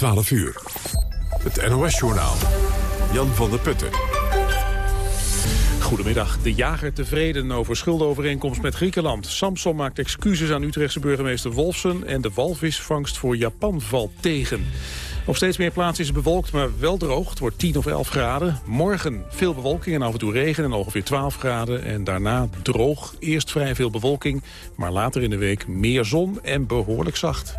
12 uur. Het NOS-journaal. Jan van der Putten. Goedemiddag. De jager tevreden over schuldenovereenkomst met Griekenland. Samson maakt excuses aan Utrechtse burgemeester Wolfsen... en de walvisvangst voor Japan valt tegen. Op steeds meer plaatsen is het bewolkt, maar wel droog. Het wordt 10 of 11 graden. Morgen veel bewolking en af en toe regen en ongeveer 12 graden. En daarna droog. Eerst vrij veel bewolking, maar later in de week meer zon en behoorlijk zacht.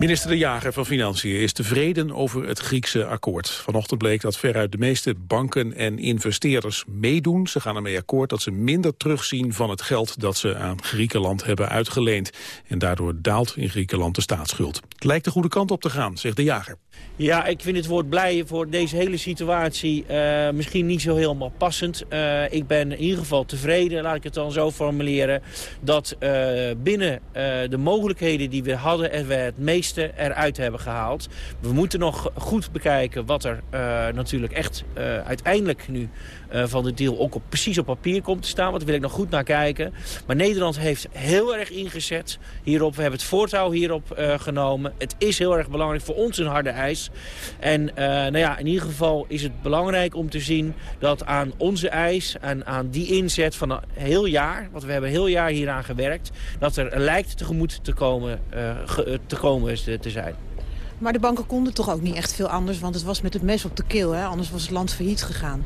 Minister De Jager van Financiën is tevreden over het Griekse akkoord. Vanochtend bleek dat veruit de meeste banken en investeerders meedoen. Ze gaan ermee akkoord dat ze minder terugzien van het geld dat ze aan Griekenland hebben uitgeleend. En daardoor daalt in Griekenland de staatsschuld. Het lijkt de goede kant op te gaan, zegt De Jager. Ja, ik vind het woord blij voor deze hele situatie uh, misschien niet zo helemaal passend. Uh, ik ben in ieder geval tevreden, laat ik het dan zo formuleren... dat uh, binnen de mogelijkheden die we hadden... er we het meeste eruit hebben gehaald. We moeten nog goed bekijken wat er natuurlijk echt uiteindelijk nu uh, van de deal ook op, precies op papier komt te staan. Want daar wil ik nog goed naar kijken. Maar Nederland heeft heel erg ingezet hierop. We hebben het voortouw hierop uh, genomen. Het is heel erg belangrijk voor ons een harde eis. En uh, nou ja, in ieder geval is het belangrijk om te zien dat aan onze eis... en aan die inzet van een heel jaar, want we hebben heel jaar hieraan gewerkt... dat er lijkt tegemoet te komen, te, komen te zijn. Maar de banken konden toch ook niet echt veel anders, want het was met het mes op de keel. Hè? Anders was het land failliet gegaan.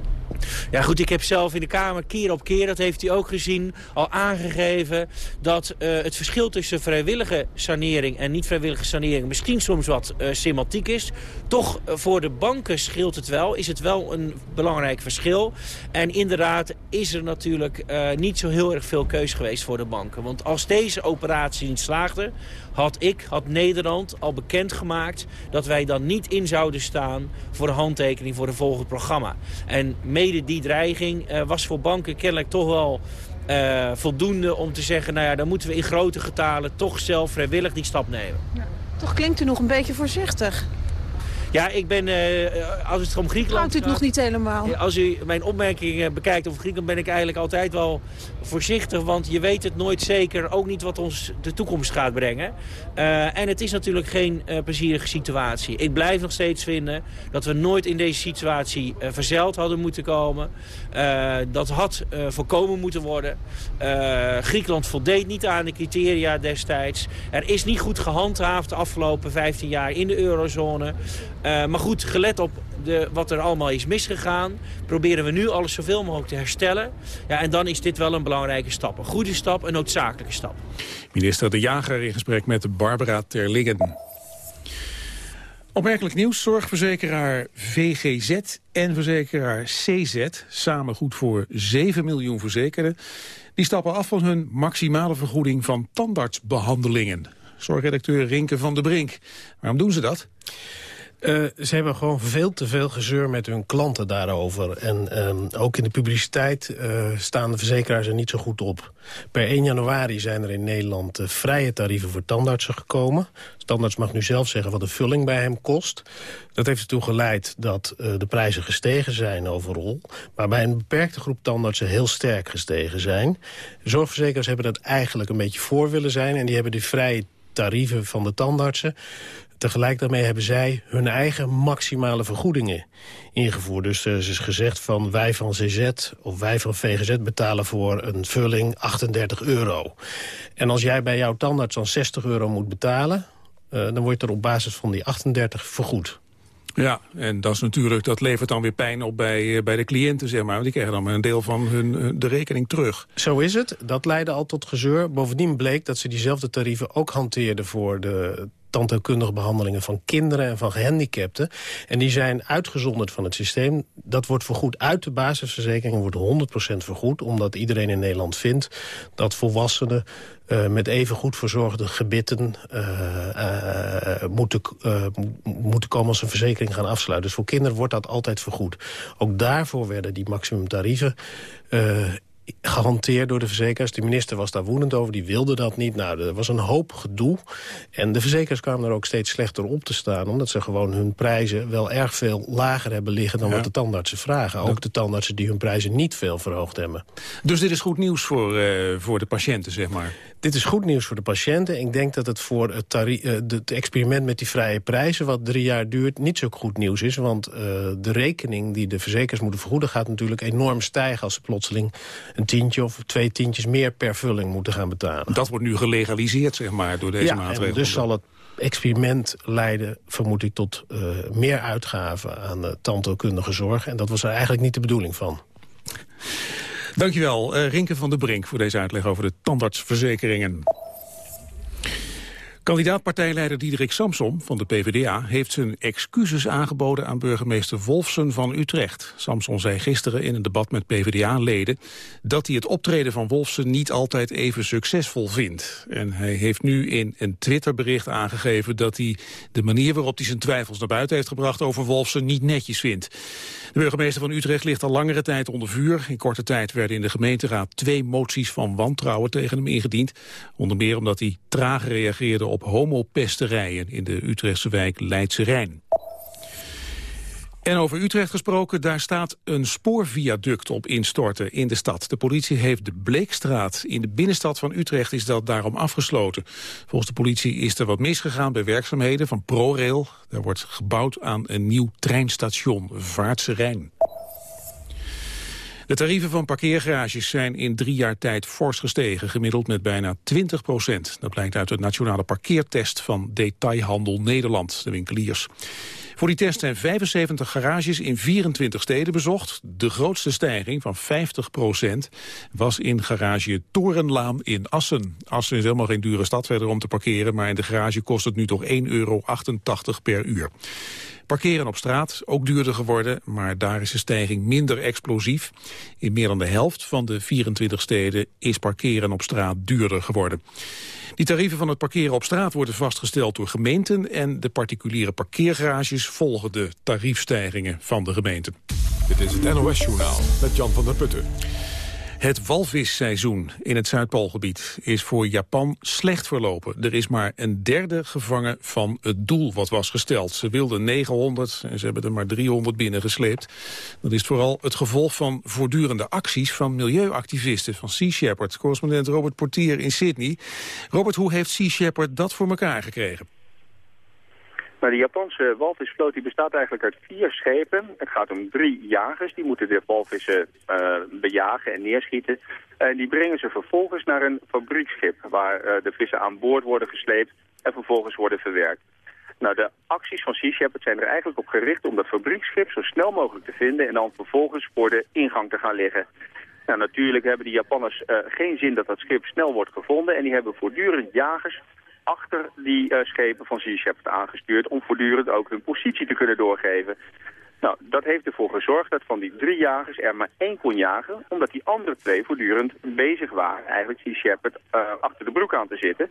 Ja goed, ik heb zelf in de Kamer keer op keer, dat heeft u ook gezien, al aangegeven dat uh, het verschil tussen vrijwillige sanering en niet vrijwillige sanering misschien soms wat uh, semantiek is. Toch uh, voor de banken scheelt het wel, is het wel een belangrijk verschil. En inderdaad is er natuurlijk niet zo heel erg veel keus geweest voor de banken. Want als deze operatie niet slaagde, had ik, had Nederland al bekendgemaakt dat wij dan niet in zouden staan voor de handtekening voor het volgende programma. En mede die dreiging uh, was voor banken kennelijk toch wel uh, voldoende om te zeggen... nou ja, dan moeten we in grote getalen toch zelf vrijwillig die stap nemen. Ja. Toch klinkt u nog een beetje voorzichtig. Ja, ik ben, uh, als het om Griekenland Houdt u het nog niet helemaal? Als u mijn opmerkingen bekijkt over Griekenland... ben ik eigenlijk altijd wel voorzichtig. Want je weet het nooit zeker. Ook niet wat ons de toekomst gaat brengen. Uh, en het is natuurlijk geen uh, plezierige situatie. Ik blijf nog steeds vinden dat we nooit in deze situatie verzeild hadden moeten komen. dat had voorkomen moeten worden. Griekenland voldeed niet aan de criteria destijds. Er is niet goed gehandhaafd de afgelopen 15 jaar in de eurozone. Uh, maar goed, gelet op de, wat er allemaal is misgegaan... proberen we nu alles zoveel mogelijk te herstellen. Ja, en dan is dit wel een belangrijke stap. Een goede stap, een noodzakelijke stap. Minister De Jager in gesprek met Barbara Terlingen. Opmerkelijk nieuws. Zorgverzekeraar VGZ en verzekeraar CZ, samen goed voor 7 miljoen verzekerden, die stappen af van hun maximale vergoeding van tandartsbehandelingen. Zorgredacteur Rinke van der Brink. Waarom doen ze dat? Uh, ze hebben gewoon veel te veel gezeur met hun klanten daarover. En um, ook in de publiciteit uh, staan de verzekeraars er niet zo goed op. Per 1 januari zijn er in Nederland uh, vrije tarieven voor tandartsen gekomen. Tandarts mag nu zelf zeggen wat de vulling bij hem kost. Dat heeft ertoe geleid dat de prijzen gestegen zijn overal. Maar bij een beperkte groep tandartsen heel sterk gestegen zijn. Zorgverzekeraars hebben dat eigenlijk een beetje voor willen zijn. En die hebben die vrije tarieven van de tandartsen Tegelijk daarmee hebben zij hun eigen maximale vergoedingen ingevoerd. Dus er is gezegd van wij van CZ of wij van VGZ betalen voor een vulling 38 euro. En als jij bij jouw tandarts dan 60 euro moet betalen... Uh, dan wordt er op basis van die 38 vergoed. Ja, en dat is natuurlijk, dat levert dan weer pijn op bij, eh, bij de cliënten, zeg maar. Want die krijgen dan maar een deel van hun, de rekening terug. Zo is het. Dat leidde al tot gezeur. Bovendien bleek dat ze diezelfde tarieven ook hanteerden voor de tandheelkundige behandelingen van kinderen en van gehandicapten. En die zijn uitgezonderd van het systeem. Dat wordt vergoed uit de basisverzekering, wordt 100% vergoed. Omdat iedereen in Nederland vindt dat volwassenen uh, met even goed verzorgde gebitten uh, uh, moeten, moeten komen als een verzekering gaan afsluiten. Dus voor kinderen wordt dat altijd vergoed. Ook daarvoor werden die maximumtarieven gehanteerd door de verzekeraars. De minister was daar woedend over, die wilde dat niet. Nou, er was een hoop gedoe. En de verzekeraars kwamen er ook steeds slechter op te staan... omdat ze gewoon hun prijzen wel erg veel lager hebben liggen... dan wat de tandartsen vragen. Ook de tandartsen die hun prijzen niet veel verhoogd hebben. Dus dit is goed nieuws voor, uh, voor de patiënten, zeg maar? Dit is goed nieuws voor de patiënten. Ik denk dat het voor het, uh, het experiment met die vrije prijzen... wat drie jaar duurt, niet zo goed nieuws is. Want uh, de rekening die de verzekeraars moeten vergoeden... gaat natuurlijk enorm stijgen als ze plotseling een tientje of twee tientjes meer per vulling moeten gaan betalen. Dat wordt nu gelegaliseerd, zeg maar, door deze ja, maatregelen. dus zal het experiment leiden, vermoed ik, tot uh, meer uitgaven aan de tandheelkundige zorg. En dat was er eigenlijk niet de bedoeling van. Dankjewel, uh, Rinke van der Brink, voor deze uitleg over de tandartsverzekeringen. Kandidaatpartijleider Diederik Samsom van de PvdA heeft zijn excuses aangeboden aan burgemeester Wolfsen van Utrecht. Samson zei gisteren in een debat met PvdA-leden dat hij het optreden van Wolfsen niet altijd even succesvol vindt. En hij heeft nu in een Twitterbericht aangegeven dat hij de manier waarop hij zijn twijfels naar buiten heeft gebracht over Wolfsen niet netjes vindt. De burgemeester van Utrecht ligt al langere tijd onder vuur. In korte tijd werden in de gemeenteraad twee moties van wantrouwen tegen hem ingediend. Onder meer omdat hij traag reageerde op homopesterijen in de Utrechtse wijk Leidse Rijn. En over Utrecht gesproken, daar staat een spoorviaduct op instorten in de stad. De politie heeft de Bleekstraat. In de binnenstad van Utrecht is dat daarom afgesloten. Volgens de politie is er wat misgegaan bij werkzaamheden van ProRail. Daar wordt gebouwd aan een nieuw treinstation, Vaartse Rijn. De tarieven van parkeergarages zijn in drie jaar tijd fors gestegen, gemiddeld met bijna 20 procent. Dat blijkt uit de nationale parkeertest van Detailhandel Nederland, de winkeliers. Voor die test zijn 75 garages in 24 steden bezocht. De grootste stijging van 50 procent was in garage Torenlaan in Assen. Assen is helemaal geen dure stad verder om te parkeren... maar in de garage kost het nu toch 1,88 euro per uur. Parkeren op straat, ook duurder geworden, maar daar is de stijging minder explosief. In meer dan de helft van de 24 steden is parkeren op straat duurder geworden. Die tarieven van het parkeren op straat worden vastgesteld door gemeenten... en de particuliere parkeergarages volgen de tariefstijgingen van de gemeente. Dit is het NOS Journaal met Jan van der Putten. Het walvisseizoen in het Zuidpoolgebied is voor Japan slecht verlopen. Er is maar een derde gevangen van het doel wat was gesteld. Ze wilden 900 en ze hebben er maar 300 binnengesleept. Dat is vooral het gevolg van voortdurende acties van milieuactivisten van Sea Shepherd. Correspondent Robert Portier in Sydney. Robert, hoe heeft Sea Shepherd dat voor elkaar gekregen? De Japanse walvisvloot bestaat eigenlijk uit vier schepen. Het gaat om drie jagers. Die moeten de walvissen uh, bejagen en neerschieten. En die brengen ze vervolgens naar een fabrieksschip... waar uh, de vissen aan boord worden gesleept en vervolgens worden verwerkt. Nou, de acties van Sea Shepherd zijn er eigenlijk op gericht om dat fabrieksschip zo snel mogelijk te vinden... en dan vervolgens voor de ingang te gaan liggen. Nou, natuurlijk hebben die Japanners uh, geen zin dat dat schip snel wordt gevonden... en die hebben voortdurend jagers achter die uh, schepen van Sea Shepherd aangestuurd... om voortdurend ook hun positie te kunnen doorgeven. Nou, dat heeft ervoor gezorgd dat van die drie jagers er maar één kon jagen... omdat die andere twee voortdurend bezig waren eigenlijk Sea Shepherd uh, achter de broek aan te zitten.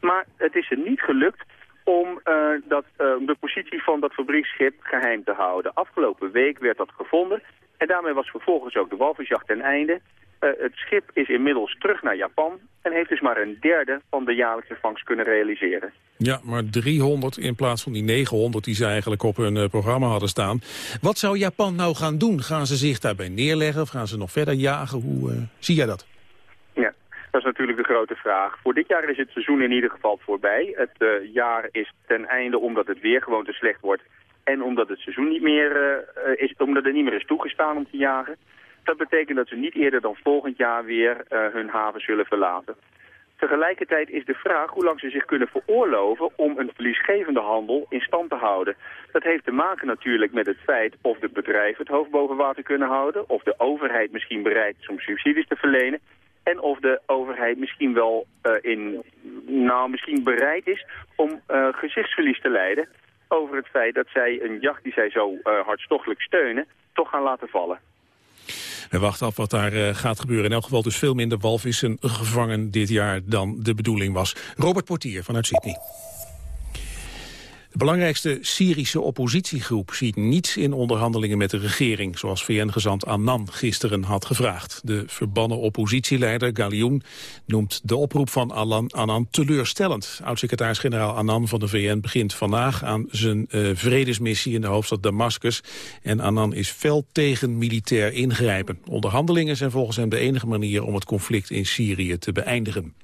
Maar het is er niet gelukt om uh, dat, de positie van dat fabrieksschip geheim te houden. Afgelopen week werd dat gevonden en daarmee was vervolgens ook de walvisjacht ten einde... Uh, het schip is inmiddels terug naar Japan en heeft dus maar een derde van de jaarlijkse vangst kunnen realiseren. Ja, maar 300 in plaats van die 900 die ze eigenlijk op hun programma hadden staan. Wat zou Japan nou gaan doen? Gaan ze zich daarbij neerleggen of gaan ze nog verder jagen? Hoe zie jij dat? Dat is natuurlijk de grote vraag. Voor dit jaar is het seizoen in ieder geval voorbij. Het jaar is ten einde omdat het weer gewoon te slecht wordt. En omdat het seizoen niet meer, is, omdat het niet meer is toegestaan om te jagen. Dat betekent dat ze niet eerder dan volgend jaar weer hun haven zullen verlaten. Tegelijkertijd is de vraag hoe lang ze zich kunnen veroorloven om een verliesgevende handel in stand te houden. Dat heeft te maken natuurlijk met het feit of de bedrijven het hoofd boven water kunnen houden, of de overheid misschien bereid is om subsidies te verlenen, en of de overheid misschien wel uh, in, nou, misschien bereid is om uh, gezichtsverlies te leiden over het feit dat zij een jacht die zij zo uh, hartstochtelijk steunen, toch gaan laten vallen. We wachten af wat daar gaat gebeuren. In elk geval dus veel minder walvissen gevangen dit jaar dan de bedoeling was. Robert Portier vanuit Sydney. De belangrijkste Syrische oppositiegroep ziet niets in onderhandelingen met de regering, zoals VN-gezant Annan gisteren had gevraagd. De verbannen oppositieleider Galioun noemt de oproep van Annan teleurstellend. Oud-secretaris-generaal Annan van de VN begint vandaag aan zijn uh, vredesmissie in de hoofdstad Damascus. En Annan is fel tegen militair ingrijpen. Onderhandelingen zijn volgens hem de enige manier om het conflict in Syrië te beëindigen.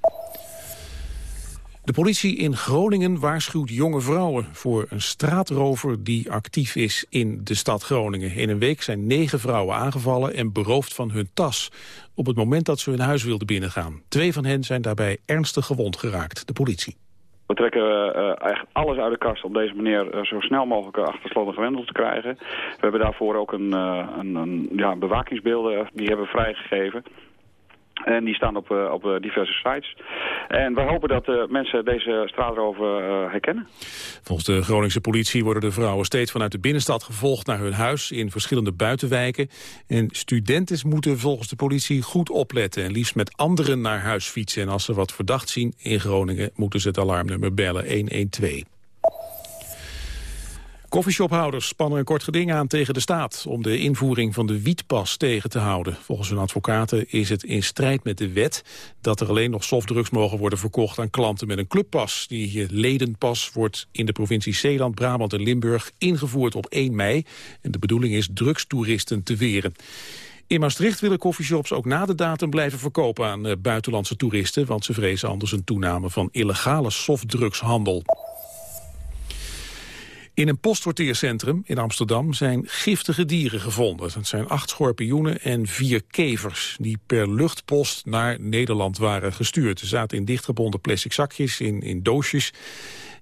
De politie in Groningen waarschuwt jonge vrouwen voor een straatrover die actief is in de stad Groningen. In een week zijn negen vrouwen aangevallen en beroofd van hun tas op het moment dat ze hun huis wilden binnengaan. Twee van hen zijn daarbij ernstig gewond geraakt, de politie. We trekken uh, eigenlijk alles uit de kast om deze manier uh, zo snel mogelijk achter slot en grendel te krijgen. We hebben daarvoor ook een, een, een ja, bewakingsbeelden die hebben vrijgegeven. En die staan op, uh, op diverse sites. En we hopen dat uh, mensen deze straatrover uh, herkennen. Volgens de Groningse politie worden de vrouwen steeds vanuit de binnenstad gevolgd naar hun huis in verschillende buitenwijken. En studenten moeten volgens de politie goed opletten en liefst met anderen naar huis fietsen. En als ze wat verdacht zien in Groningen moeten ze het alarmnummer bellen 112. Koffieshophouders spannen een kort geding aan tegen de staat... om de invoering van de wietpas tegen te houden. Volgens hun advocaten is het in strijd met de wet... dat er alleen nog softdrugs mogen worden verkocht aan klanten met een clubpas. Die ledenpas wordt in de provincie Zeeland, Brabant en Limburg... ingevoerd op 1 mei. En de bedoeling is drugstoeristen te weren. In Maastricht willen coffeeshops ook na de datum blijven verkopen aan eh, buitenlandse toeristen... want ze vrezen anders een toename van illegale softdrugshandel. In een postsorteercentrum in Amsterdam zijn giftige dieren gevonden. Het zijn acht schorpioenen en vier kevers die per luchtpost naar Nederland waren gestuurd. Ze zaten in dichtgebonden plastic zakjes, in, in doosjes.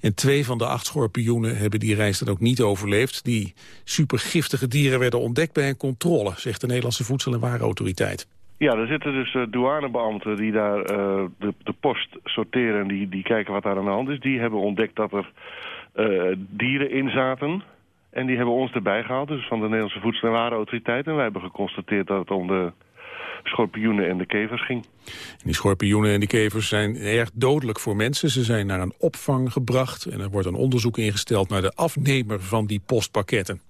En twee van de acht schorpioenen hebben die reis dan ook niet overleefd. Die supergiftige dieren werden ontdekt bij een controle, zegt de Nederlandse Voedsel- en Warenautoriteit. Ja, er zitten dus uh, douanebeambten die daar uh, de, de post sorteren... en die, die kijken wat daar aan de hand is. Die hebben ontdekt dat er dieren in zaten. En die hebben ons erbij gehaald, dus van de Nederlandse Voedsel- en Warenautoriteit. En wij hebben geconstateerd dat het om de schorpioenen en de kevers ging. En die schorpioenen en die kevers zijn erg dodelijk voor mensen. Ze zijn naar een opvang gebracht en er wordt een onderzoek ingesteld naar de afnemer van die postpakketten.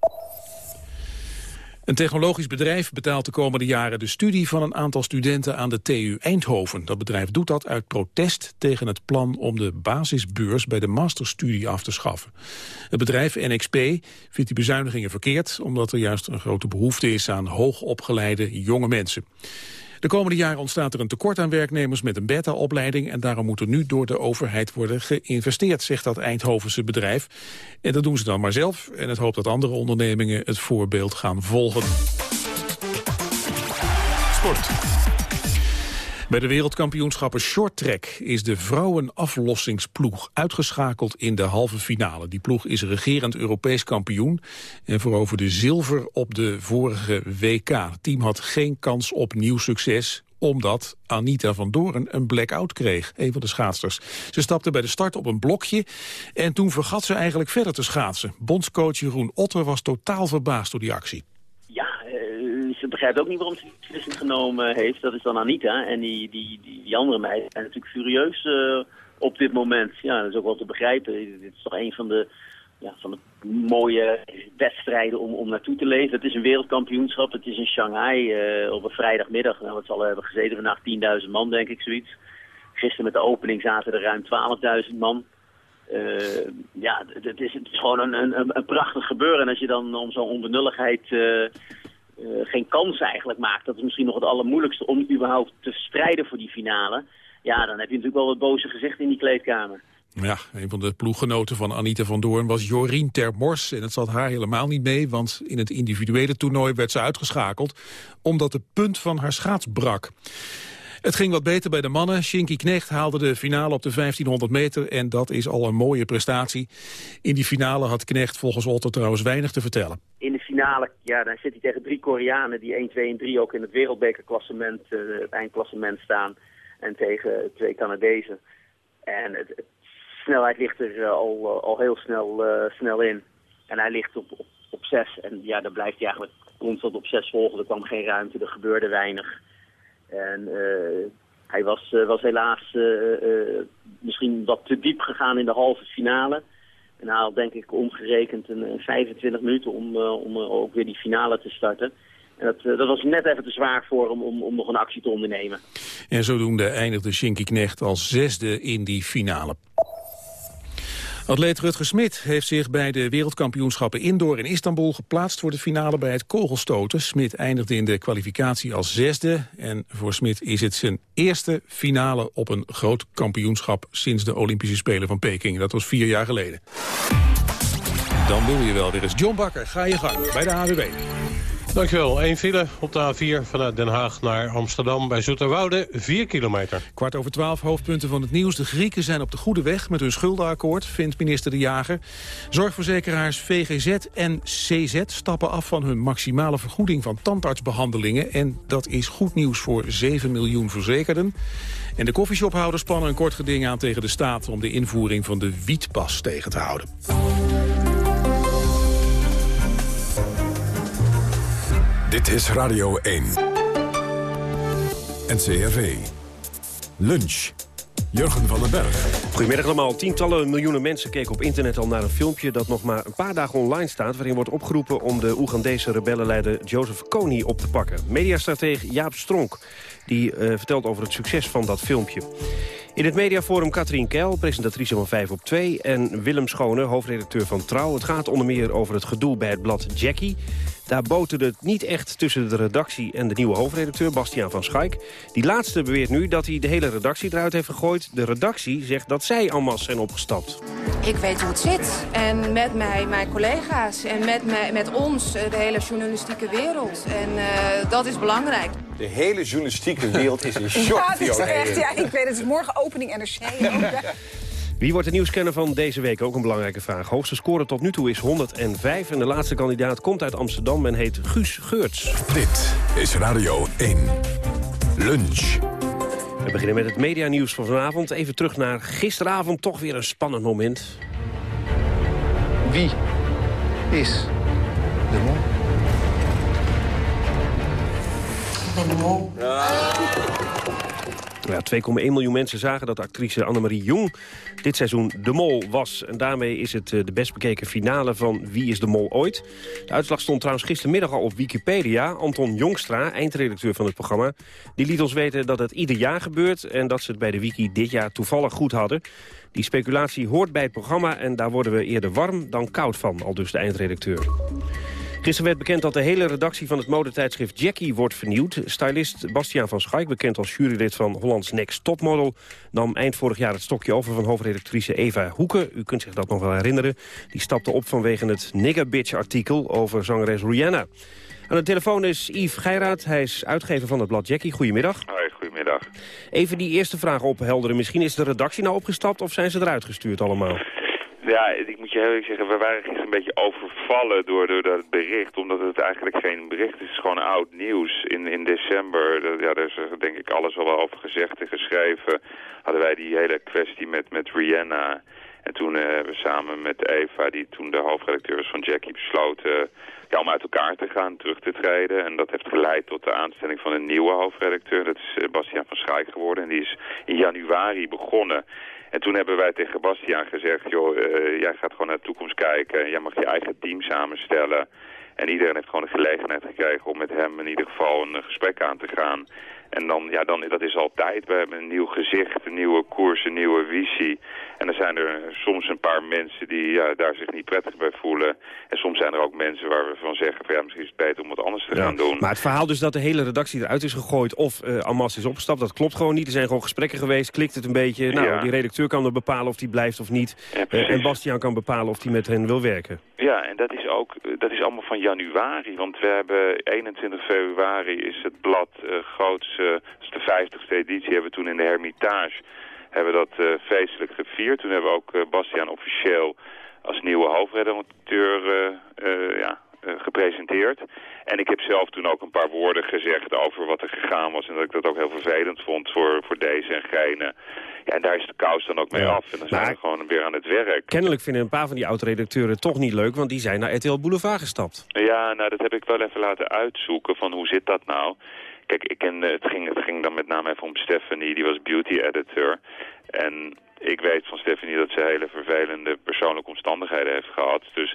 Een technologisch bedrijf betaalt de komende jaren de studie van een aantal studenten aan de TU Eindhoven. Dat bedrijf doet dat uit protest tegen het plan om de basisbeurs bij de masterstudie af te schaffen. Het bedrijf NXP vindt die bezuinigingen verkeerd omdat er juist een grote behoefte is aan hoogopgeleide jonge mensen. De komende jaren ontstaat er een tekort aan werknemers met een beta-opleiding... en daarom moet er nu door de overheid worden geïnvesteerd, zegt dat Eindhovense bedrijf. En dat doen ze dan maar zelf en het hoopt dat andere ondernemingen het voorbeeld gaan volgen. Sport. Bij de wereldkampioenschappen shorttrack is de vrouwenaflossingsploeg uitgeschakeld in de halve finale. Die ploeg is regerend Europees kampioen en veroverde zilver op de vorige WK. Het team had geen kans op nieuw succes omdat Anita van Doorn een blackout kreeg, een van de schaatsters. Ze stapte bij de start op een blokje en toen vergat ze eigenlijk verder te schaatsen. Bondscoach Jeroen Otter was totaal verbaasd door die actie begrijpt ook niet waarom ze die beslissing genomen heeft. Dat is dan Anita. En die, die, die, andere meiden zijn natuurlijk furieus uh, op dit moment. Ja, dat is ook wel te begrijpen. Dit is toch een van de, ja, van de mooie wedstrijden om, om naartoe te leven. Het is een wereldkampioenschap. Het is in Shanghai uh, op een vrijdagmiddag. Nou, wat zal hebben gezeten vandaag 10.000 man, denk ik, zoiets. Gisteren met de opening zaten er ruim 12.000 man. Uh, ja, het is, het is gewoon een, een, een prachtig gebeuren. En als je dan om zo'n onbenulligheid uh, geen kans eigenlijk maakt. Dat is misschien nog het allermoeilijkste om überhaupt te strijden voor die finale. Ja, dan heb je natuurlijk wel wat boze gezicht in die kleedkamer. Ja, een van de ploeggenoten van Anita van Doorn was Jorien Termors. En het zat haar helemaal niet mee, want in het individuele toernooi werd ze uitgeschakeld... omdat de punt van haar schaats brak. Het ging wat beter bij de mannen. Shinky Knecht haalde de finale op de 1500 meter en dat is al een mooie prestatie. In die finale had Knecht volgens Otto trouwens weinig te vertellen. In de ja, dan zit hij tegen drie Koreanen die 1, 2 en 3 ook in het wereldbekerklassement, uh, het eindklassement staan. En tegen twee Canadezen. En het, snelheid ligt er uh, al, uh, al heel snel, snel in. En hij ligt op, op, zes. En ja, dan blijft hij eigenlijk constant op zes volgen. Er kwam geen ruimte, er gebeurde weinig. En hij was, was helaas misschien wat te diep gegaan in de halve finale. En had denk ik omgerekend een, 25 minuten om, om ook weer die finale te starten. En dat, dat, was net even te zwaar voor hem om, om nog een actie te ondernemen. En zodoende eindigde Shinky Knecht als zesde in die finale. Atleet Rutger Smit heeft zich bij de wereldkampioenschappen indoor in Istanbul geplaatst voor de finale bij het kogelstoten. Smit eindigde in de kwalificatie als zesde en voor Smit is het zijn eerste finale op een groot kampioenschap sinds de Olympische Spelen van Peking. Dat was vier jaar geleden. Dan wil je wel weer eens. John Bakker, ga je gang bij de AWB. Dankjewel. Eén file op de A4 vanuit Den Haag naar Amsterdam bij Zoeterwoude, 4 kilometer. Kwart over twaalf hoofdpunten van het nieuws. De Grieken zijn op de goede weg met hun schuldenakkoord, vindt minister De Jager. Zorgverzekeraars VGZ en CZ stappen af van hun maximale vergoeding van tandartsbehandelingen. En dat is goed nieuws voor 7 miljoen verzekerden. En de koffieshophouders spannen een kort geding aan tegen de staat om de invoering van de wietpas tegen te houden. Dit is Radio 1. NCRV. Lunch. Jurgen van den Berg. Goedemiddag allemaal. Tientallen miljoenen mensen keken op internet al naar een filmpje... dat nog maar een paar dagen online staat... waarin wordt opgeroepen om de Oegandese rebellenleider Joseph Kony op te pakken. Mediastratege Jaap Stronk die, uh, vertelt over het succes van dat filmpje. In het mediaforum Katrien Keil, presentatrice van 5 op 2... en Willem Schone, hoofdredacteur van Trouw. Het gaat onder meer over het gedoe bij het blad Jackie. Daar boterde het niet echt tussen de redactie en de nieuwe hoofdredacteur, Bastiaan van Schaik. Die laatste beweert nu dat hij de hele redactie eruit heeft gegooid. De redactie zegt dat zij en zijn opgestapt. Ik weet hoe het zit. En met mij, mijn collega's en met, mij, met ons, de hele journalistieke wereld. En uh, dat is belangrijk. De hele journalistieke wereld is in shock. ja, dat is echt, ja, ik weet het. is morgen opening NRC. Wie wordt de nieuwskenner van deze week? Ook een belangrijke vraag. Hoogste score tot nu toe is 105. En de laatste kandidaat komt uit Amsterdam en heet Guus Geurts. Dit is Radio 1. Lunch. We beginnen met het medianieuws van vanavond. Even terug naar gisteravond. Toch weer een spannend moment. Wie is de mol? Ik ben de mol. Ja, 2,1 miljoen mensen zagen dat actrice Annemarie Jong dit seizoen de mol was. En daarmee is het eh, de best bekeken finale van Wie is de mol ooit. De uitslag stond trouwens gistermiddag al op Wikipedia. Anton Jongstra, eindredacteur van het programma, die liet ons weten dat het ieder jaar gebeurt... en dat ze het bij de wiki dit jaar toevallig goed hadden. Die speculatie hoort bij het programma en daar worden we eerder warm dan koud van, al dus de eindredacteur. Gisteren werd bekend dat de hele redactie van het modetijdschrift Jackie wordt vernieuwd. Stylist Bastiaan van Schaik, bekend als jurylid van Hollands Next Topmodel... nam eind vorig jaar het stokje over van hoofdredactrice Eva Hoeken. U kunt zich dat nog wel herinneren. Die stapte op vanwege het Nigga Bitch-artikel over zangeres Rihanna. Aan de telefoon is Yves Geiraat. Hij is uitgever van het blad Jackie. Goedemiddag. Hoi, goedemiddag. Even die eerste vraag ophelderen. Misschien is de redactie nou opgestapt of zijn ze eruit gestuurd allemaal? Ja, ik moet je heel eerlijk zeggen, we waren gisteren een beetje overvallen door, door dat bericht. Omdat het eigenlijk geen bericht is, het is gewoon oud nieuws. In, in december, ja, daar is denk ik alles al wel over gezegd en geschreven. Hadden wij die hele kwestie met, met Rihanna. En toen uh, hebben we samen met Eva, die toen de hoofdredacteur was van Jackie, besloten ja, om uit elkaar te gaan, terug te treden. En dat heeft geleid tot de aanstelling van een nieuwe hoofdredacteur. Dat is uh, Bastiaan van Schaik geworden. En die is in januari begonnen. En toen hebben wij tegen Bastiaan gezegd, joh, uh, jij gaat gewoon naar de toekomst kijken. Jij mag je eigen team samenstellen. En iedereen heeft gewoon de gelegenheid gekregen om met hem in ieder geval een gesprek aan te gaan. En dan, ja, dan, dat is altijd. We hebben een nieuw gezicht, een nieuwe koers, een nieuwe visie. En dan zijn er soms een paar mensen die ja, daar zich niet prettig bij voelen. En soms zijn er ook mensen waar we van zeggen... Van, ja, misschien is het beter om wat anders te gaan doen. Maar het verhaal dus dat de hele redactie eruit is gegooid... of uh, Amas is opgestapt, dat klopt gewoon niet. Er zijn gewoon gesprekken geweest, klikt het een beetje. Nou, die redacteur kan er bepalen of die blijft of niet. Uh, en Bastiaan kan bepalen of hij met hen wil werken. Ja, en dat is ook dat is allemaal van januari. Want we hebben 21 februari is het blad uh, groots dat is de 50ste editie, hebben we toen in de Hermitage hebben we dat uh, feestelijk gevierd. Toen hebben we ook uh, Bastiaan officieel als nieuwe hoofdredacteur uh, ja, gepresenteerd. En ik heb zelf toen ook een paar woorden gezegd over wat er gegaan was. En dat ik dat ook heel vervelend vond voor, voor deze en gene. Ja, en daar is de kous dan ook mee af. En dan zijn we gewoon weer aan het werk. Kennelijk vinden een paar van die oud-redacteuren toch niet leuk... want die zijn naar RTL Boulevard gestapt. Ja, nou dat heb ik wel even laten uitzoeken van hoe zit dat nou... Kijk, ik ken, het, ging, het ging dan met name even om Stephanie, die was beauty editor. En ik weet van Stephanie dat ze hele vervelende persoonlijke omstandigheden heeft gehad. Dus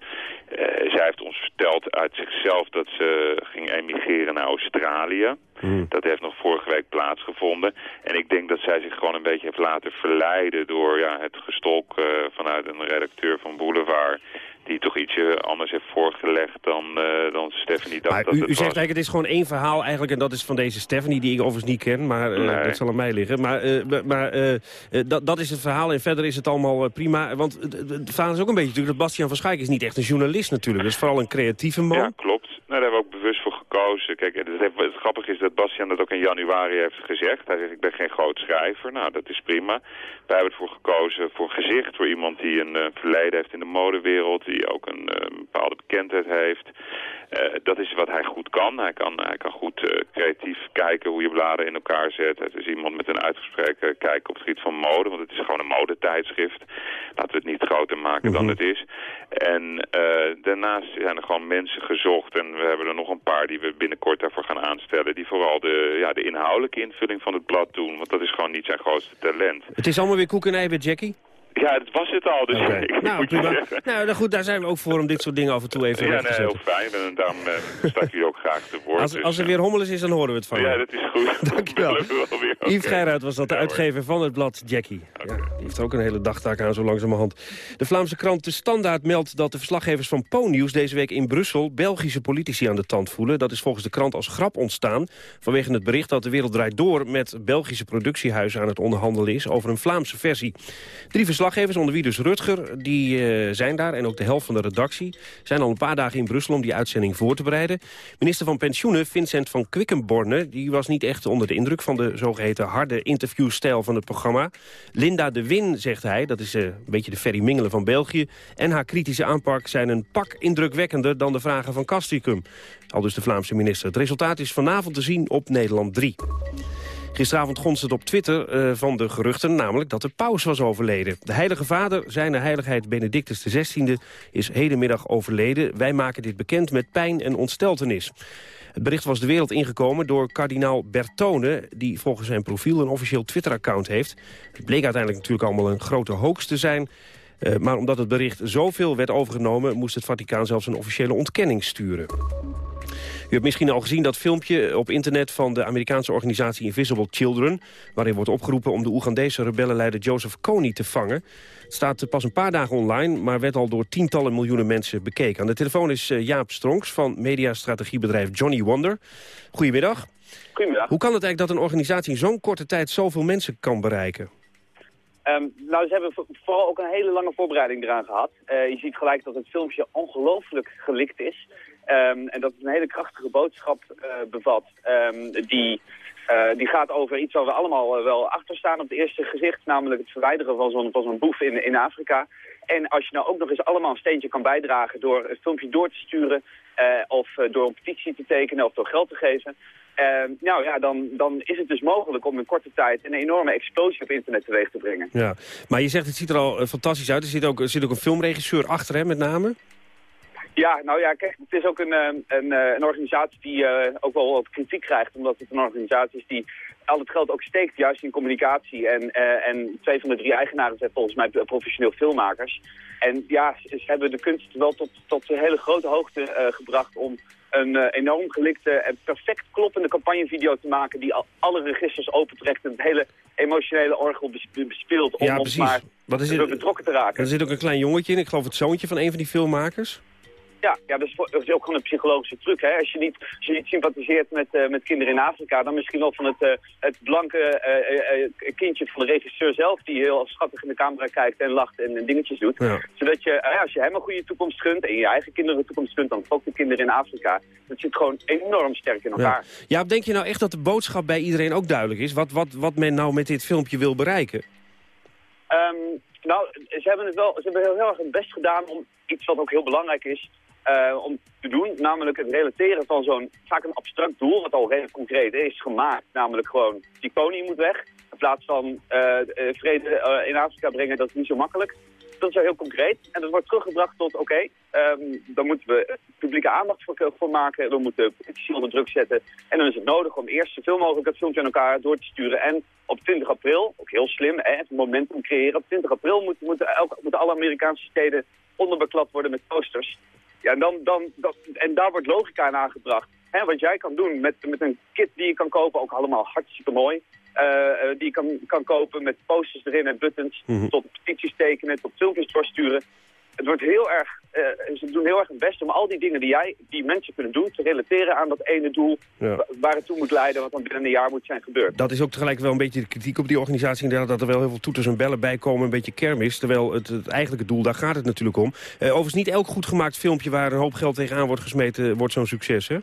zij heeft ons verteld uit zichzelf dat ze ging emigreren naar Australië. Hmm. Dat heeft nog vorige week plaatsgevonden. En ik denk dat zij zich gewoon een beetje heeft laten verleiden door ja, het gestolk eh, vanuit een redacteur van Boulevard die toch ietsje anders heeft voorgelegd dan, uh, dan Stephanie dacht maar dat u, het u zegt was. eigenlijk, het is gewoon één verhaal eigenlijk... en dat is van deze Stephanie, die ik overigens niet ken, maar uh, Nee. dat zal aan mij liggen. Maar, uh, maar dat, dat is het verhaal en verder is het allemaal prima. Want het verhaal is ook een beetje natuurlijk... dat Bastiaan van Schaik is niet echt een journalist natuurlijk. Dat is vooral een creatieve man. Ja, klopt. Nou, daar voor gekozen. Kijk, het, het, het grappige is dat Bastiaan dat ook in januari heeft gezegd. Hij zegt, ik ben geen groot schrijver. Nou, dat is prima. Wij hebben ervoor gekozen voor gezicht. Voor iemand die een eh, verleden heeft in de modewereld. Die ook een eh, bepaalde bekendheid heeft. Eh, dat is wat hij goed kan. Hij kan, hij kan goed eh, creatief kijken hoe je bladen in elkaar zet. Het is iemand met een uitgesproken kijk op het gebied van mode. Want het is gewoon een modetijdschrift. Laten we het niet groter maken dan het is. En eh, daarnaast zijn er gewoon mensen gezocht. En we hebben er nog een paar die we binnenkort daarvoor gaan aanstellen. Die vooral de, ja, de inhoudelijke invulling van het blad doen. Want dat is gewoon niet zijn grootste talent. Het is allemaal weer koek en ei bij Jackie? Ja, dat was het al. Dus ik Nou, prima. zeggen. Nou, nou goed, daar zijn we ook voor om dit soort dingen af en toe even Ja, recht te nee, heel fijn. En daarom eh, sta ik hier ook graag te woord. Als, dus, als er weer hommel is, dan horen we het van Ja, dat is goed. Dankjewel. Dat wel weer. Yves was dat, de Ja, uitgever van het blad Jackie. Ja, die heeft er ook een hele dagtaak aan, zo langzamerhand. De Vlaamse krant De Standaard meldt dat de verslaggevers van Po-nieuws... deze week in Brussel Belgische politici aan de tand voelen. Dat is volgens de krant als grap ontstaan... vanwege het bericht dat de wereld draait door... met Belgische productiehuizen aan het onderhandelen is... over een Vlaamse versie. Drie verslaggevers, onder wie dus Rutger, die eh, zijn daar... en ook de helft van de redactie zijn al een paar dagen in Brussel... om die uitzending voor te bereiden. Minister van Pensioenen, Vincent van Quickenborne... die was niet echt onder de indruk van de zogeheten harde interviewstijl van het programma. Linda de Win, zegt hij, dat is eh, een beetje de Ferry Mingelen van België... en haar kritische aanpak zijn een pak indrukwekkender... dan de vragen van Castricum. Al dus de Vlaamse minister. Het resultaat is vanavond te zien op Nederland 3. Gisteravond gonst het op Twitter eh, van de geruchten, namelijk dat de paus was overleden. De heilige vader, zijn heiligheid Benedictus XVI, is hedenmiddag overleden. Wij maken dit bekend met pijn en ontsteltenis. Het bericht was de wereld ingekomen door kardinaal Bertone... die volgens zijn profiel een officieel Twitter-account heeft. Het bleek uiteindelijk natuurlijk allemaal een grote hoax te zijn... Eh, maar omdat het bericht zoveel werd overgenomen... moest het Vaticaan zelfs een officiële ontkenning sturen. U hebt misschien al gezien dat filmpje op internet van de Amerikaanse organisatie Invisible Children... waarin wordt opgeroepen om de Oegandese rebellenleider Joseph Kony te vangen. Het staat pas een paar dagen online, maar werd al door tientallen miljoenen mensen bekeken. Aan de telefoon is eh, Jaap Stronks van mediastrategiebedrijf Johnny Wonder. Goedemiddag. Goedemiddag. Hoe kan het eigenlijk dat een organisatie in zo'n korte tijd zoveel mensen kan bereiken? Ehm, nou, ze hebben vo- vooral ook een hele lange voorbereiding eraan gehad. Eh, je ziet gelijk dat het filmpje ongelooflijk gelikt is. Ehm, en dat het een hele krachtige boodschap eh, bevat. Ehm, die, eh, die gaat over iets waar we allemaal eh, wel achter staan op het eerste gezicht. Namelijk het verwijderen van zo'n boef in, in Afrika. En als je nou ook nog eens allemaal een steentje kan bijdragen door het filmpje door te sturen... of door een petitie te tekenen of door geld te geven... Ehm, nou ja, dan, dan is het dus mogelijk om in korte tijd een enorme explosie op internet teweeg te brengen. Ja, maar je zegt het ziet er al fantastisch uit. Er zit ook, er zit ook een filmregisseur achter, hè, met name. Ja, nou ja, kijk, het is ook een, eh, een, eh, een organisatie die eh, ook wel wat kritiek krijgt. Omdat het een organisatie is die al het geld ook steekt juist in communicatie. En, en twee van de drie eigenaren zijn volgens mij professioneel filmmakers. En ja, ze, hebben de kunst wel tot, tot een hele grote hoogte gebracht om een enorm gelikte en perfect kloppende campagnevideo te maken die al, alle registers opentrekt en het hele emotionele orgel bes- bespeelt om Ja, ons maar er betrokken te raken. Er zit ook een klein jongetje in, ik geloof het zoontje van een van die filmmakers. Ja, ja dat, is, dat is ook gewoon een psychologische truc. Hè? Als, je niet, als je niet sympathiseert met, eh, met kinderen in Afrika, dan misschien wel van het, eh, het blanke eh, kindje van de regisseur zelf, die heel schattig in de camera kijkt en lacht en, en dingetjes doet. Ja. Zodat je, als je hem een goede toekomst gunt en je eigen kinderen een toekomst gunt, dan ook de kinderen in Afrika. Dat zit gewoon enorm sterk in elkaar. Ja. Denk je nou echt dat de boodschap bij iedereen ook duidelijk is? Wat, wat, wat men nou met dit filmpje wil bereiken? Ehm, nou, ze hebben het wel, ze hebben heel, heel erg hun best gedaan om iets wat ook heel belangrijk is, om te doen. Namelijk het relateren van zo'n vaak een abstract doel, wat al redelijk concreet is gemaakt. Namelijk gewoon, die koning moet weg. In plaats van eh, eh, vrede eh, in Afrika brengen, dat is niet zo makkelijk. dat is wel heel concreet. En dat wordt teruggebracht tot, oké, ehm, dan moeten we publieke aandacht voor, maken. We moeten petitie onder druk zetten. En dan is het nodig om eerst zoveel mogelijk dat filmpje aan elkaar door te sturen. En op 20 april, ook heel slim, hè, het momentum creëren. Op 20 april moeten, alle Amerikaanse steden onderbeklad worden met posters. Ja, en, dan, dan, dat, en daar wordt logica in aangebracht. Hè, wat jij kan doen met, met een kit die je kan kopen, ook allemaal hartstikke mooi. Uh, die je kan, kan kopen met posters erin en buttons. Mhm. Tot petities tekenen, tot filmpjes doorsturen. Het wordt heel erg, uh, ze doen heel erg het best om al die dingen die, jij, die mensen kunnen doen... te relateren aan dat ene doel Ja. waar het toe moet leiden... wat dan binnen een jaar moet zijn gebeurd. Dat is ook tegelijk wel een beetje de kritiek op die organisatie. Inderdaad, dat er wel heel veel toeters en bellen bij komen. Een beetje kermis. Terwijl het, het eigenlijke doel, daar gaat het natuurlijk om. Eh, overigens niet elk goed gemaakt filmpje waar een hoop geld tegenaan wordt gesmeten... wordt zo'n succes, hè?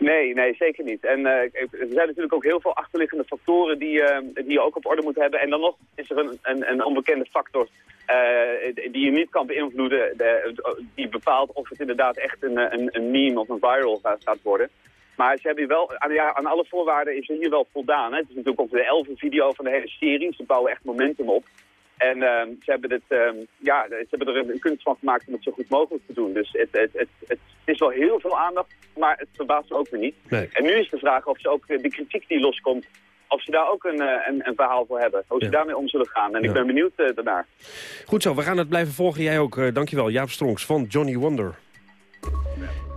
Nee, nee, zeker niet. En eh, er zijn natuurlijk ook heel veel achterliggende factoren die, eh, die je ook op orde moet hebben. En dan nog is er een, een, een onbekende factor eh, die je niet kan beïnvloeden, de- die bepaalt of het inderdaad echt een, een, een meme of een viral gaat, gaat worden. Maar ze hebben hier wel, aan, ja, aan alle voorwaarden is er hier wel voldaan. Hè. Het is natuurlijk ook de elfde video van de hele serie. Ze bouwen echt momentum op. En ehm, ze, hebben het, ehm, ja, ze hebben er een kunst van gemaakt om het zo goed mogelijk te doen. Dus het, het, het, het, is wel heel veel aandacht, maar het verbaast me ook weer niet. Nee. En nu is de vraag of ze ook eh, de kritiek die loskomt, of ze daar ook een, eh, een, een verhaal voor hebben. Hoe ze Ja. daarmee om zullen gaan. En Ja. ik ben benieuwd eh, daarnaar. Goed zo, we gaan het blijven volgen. Jij ook, eh, dankjewel. Jaap Stronks van Johnny Wonder.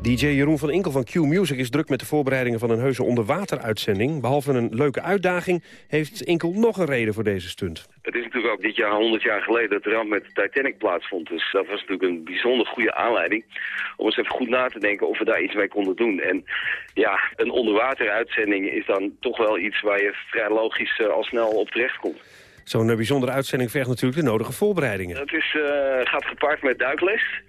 DJ Jeroen van Inkel van Q Music is druk met de voorbereidingen van een heuse onderwateruitzending. Behalve een leuke uitdaging heeft Inkel nog een reden voor deze stunt. Het is natuurlijk ook dit jaar 100 jaar geleden dat de ramp met de Titanic plaatsvond. Dus dat was natuurlijk een bijzonder goede aanleiding om eens even goed na te denken of we daar iets mee konden doen. En ja, een onderwateruitzending is dan toch wel iets waar je vrij logisch eh, al snel op terecht komt. Zo'n eh, bijzondere uitzending vergt natuurlijk de nodige voorbereidingen. Het is, eh, gaat gepaard met duikles,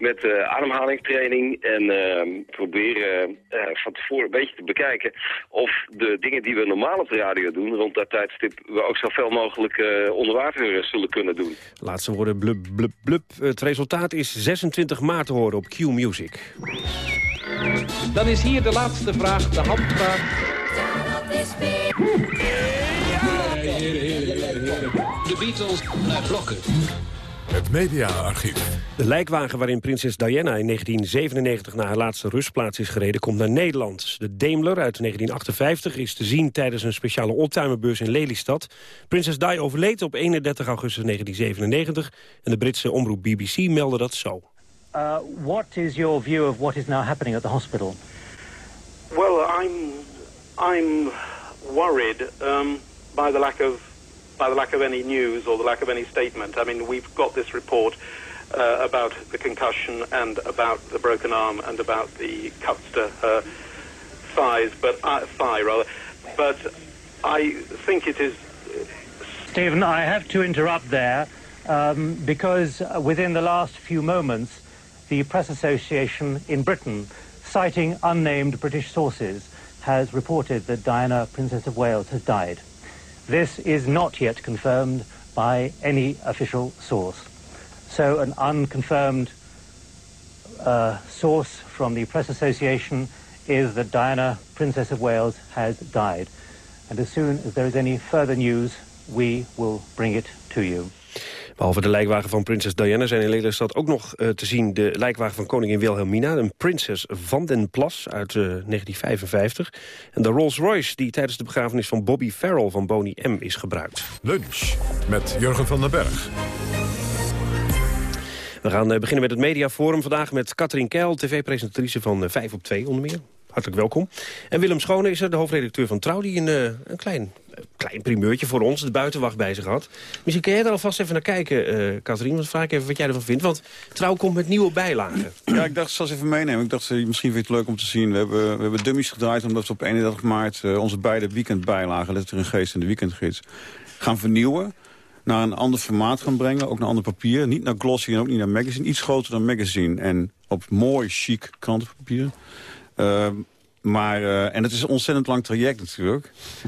met eh, ademhalingstraining en eh, proberen eh, van tevoren een beetje te bekijken of de dingen die we normaal op de radio doen, rond dat tijdstip, we ook zoveel mogelijk eh, onder water zullen kunnen doen. Laatste woorden blub blub blub. Het resultaat is 26 maart te horen op Q Music. Dan is hier de laatste vraag, de handvraag. De Beatles naar blokken. Het mediaarchief. De lijkwagen waarin prinses Diana in 1997 naar haar laatste rustplaats is gereden... komt naar Nederland. De Daimler uit 1958 is te zien tijdens een speciale oldtimerbeurs in Lelystad. Prinses Di overleed op 31 augustus 1997... en de Britse omroep BBC meldde dat zo. Uh, what is your view of what is now happening at the hospital? Well, I'm I'm worried um, by the lack of by the lack of any news or the lack of any statement. I mean, we've got this report uh, about the concussion and about the broken arm and about the cuts to her thighs, but uh, thigh rather. But I think it is Stephen, I have to interrupt there um, because uh, within the last few moments, the Press Association in Britain, citing unnamed British sources, has reported that Diana, Princess of Wales, has died. This is not yet confirmed by any official source. So an unconfirmed uh, source from the Press Association is that Diana, Princess of Wales, has died. And as soon as there is any further news, we will bring it to you. Behalve de lijkwagen van prinses Diana zijn in Lelystad ook nog eh, te zien... de lijkwagen van koningin Wilhelmina, een prinses van den Plas uit eh, 1955. En de Rolls-Royce die tijdens de begrafenis van Bobby Farrell van Boney M. is gebruikt. Lunch met Jurgen van den Berg. We gaan eh, beginnen met het mediaforum vandaag met Katrien Keil... tv-presentatrice van eh, 5 op 2 onder meer. Hartelijk welkom. En Willem Schone is er, de hoofdredacteur van Trouw... die een, eh, een klein, eh, klein primeurtje voor ons, de buitenwacht bij zich had. Misschien kun jij er alvast even naar kijken, eh Katrien. Want vraag ik even wat jij ervan vindt. Want Trouw komt met nieuwe bijlagen. Ja, ik dacht, zal ze even meenemen. Ik dacht, eh, misschien vind je het leuk om te zien. We hebben, we hebben dummies gedraaid omdat we op 31 maart... eh, onze beide weekendbijlagen, Letter in Geest en de Weekendgids... gaan vernieuwen naar een ander formaat gaan brengen. Ook naar ander papier. Niet naar glossy en ook niet naar magazine. Iets groter dan magazine. En op mooi, chic krantenpapier. Eh, maar, eh, en het is een ontzettend lang traject natuurlijk.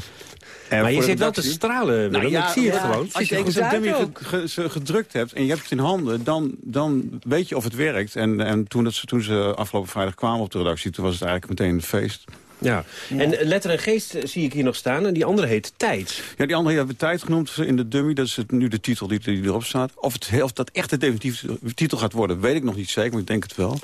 En Maar je zit wel te stralen, Willem. ik zie het ja, gewoon. Als je zo'n uit dummy ze gedrukt hebt en je hebt het in handen... dan, dan weet je of het werkt. En, en toen, het, toen ze afgelopen vrijdag kwamen op de redactie... toen was het eigenlijk meteen een feest. Ja, en letter en geest eh, zie ik hier nog staan. En die andere heet Tijd. Ja, die andere hebben we Tijd genoemd in de dummy. Dat is het, nu de titel die, die erop staat. Of, het, of dat echt de definitieve titel gaat worden, weet ik nog niet zeker. Maar ik denk het wel.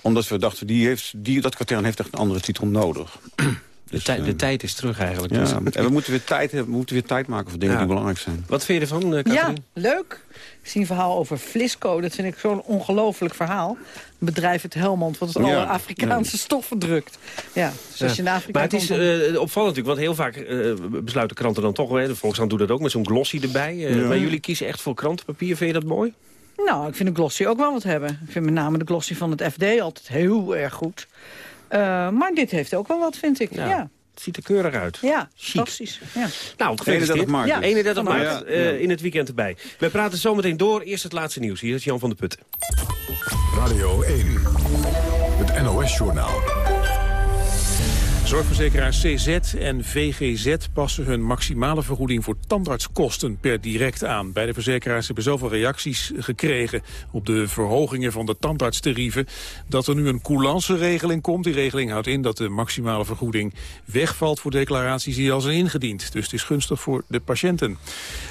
Omdat we dachten, die heeft, die, dat kwartier heeft echt een andere titel nodig. De, tij- de tijd is terug eigenlijk. Ja, Dus- en we moeten, weer tijd, we moeten weer tijd maken voor dingen Ja. die belangrijk zijn. Wat vind je ervan, eh, Ja, leuk. Ik zie een verhaal over Flisco. Dat vind ik zo'n ongelooflijk verhaal. Een bedrijf uit Helmond, wat het Ja, alle Afrikaanse stoffen drukt. Ja, dus als je in. Afrika maar het is eh, opvallend natuurlijk, want heel vaak eh, besluiten kranten dan toch... Hè, de Volkskrant doet dat ook met zo'n glossy erbij. eh, Ja. Maar jullie kiezen echt voor krantenpapier, vind je dat mooi? Nou, ik vind de glossy ook wel wat hebben. Ik vind met name de glossy van het FD altijd heel erg goed. Eh, maar dit heeft ook wel wat, vind ik. Ja. Ja, Het ziet er keurig uit. ja, fantastisch. Ja. Nou, gefeliciteerd. 31 maart Ja, dus. 31 vandaag. maart, Ja, eh, ja. in het weekend erbij. We praten zometeen door. Eerst het laatste nieuws. Hier is Jan van der Putten. Radio 1. Het NOS-journaal. Zorgverzekeraars CZ en VGZ passen hun maximale vergoeding voor tandartskosten per direct aan. Beide verzekeraars hebben zoveel reacties gekregen op de verhogingen van de tandartstarieven dat er nu een coulance-regeling komt. Die regeling houdt in dat de maximale vergoeding wegvalt voor declaraties die al zijn ingediend. Dus het is gunstig voor de patiënten.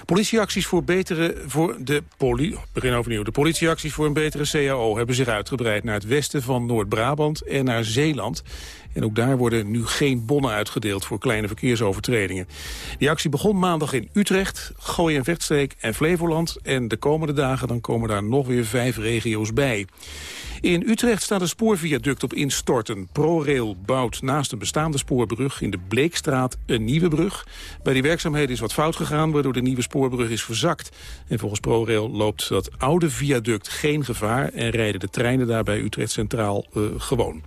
Politieacties voor betere voor de poli begin overnieuw. De politieacties voor een betere CAO hebben zich uitgebreid naar het westen van Noord-Brabant en naar Zeeland. En ook daar worden nu geen bonnen uitgedeeld voor kleine verkeersovertredingen. Die actie begon maandag in Utrecht, Gooi en Vechtstreek en Flevoland. En de komende dagen dan komen daar nog weer vijf regio's bij. In Utrecht staat een spoorviaduct op instorten. ProRail bouwt naast een bestaande spoorbrug in de Bleekstraat een nieuwe brug. Bij die werkzaamheden is wat fout gegaan, waardoor de nieuwe spoorbrug is verzakt. En volgens ProRail loopt dat oude viaduct geen gevaar... en rijden de treinen daar bij Utrecht Centraal eh, gewoon.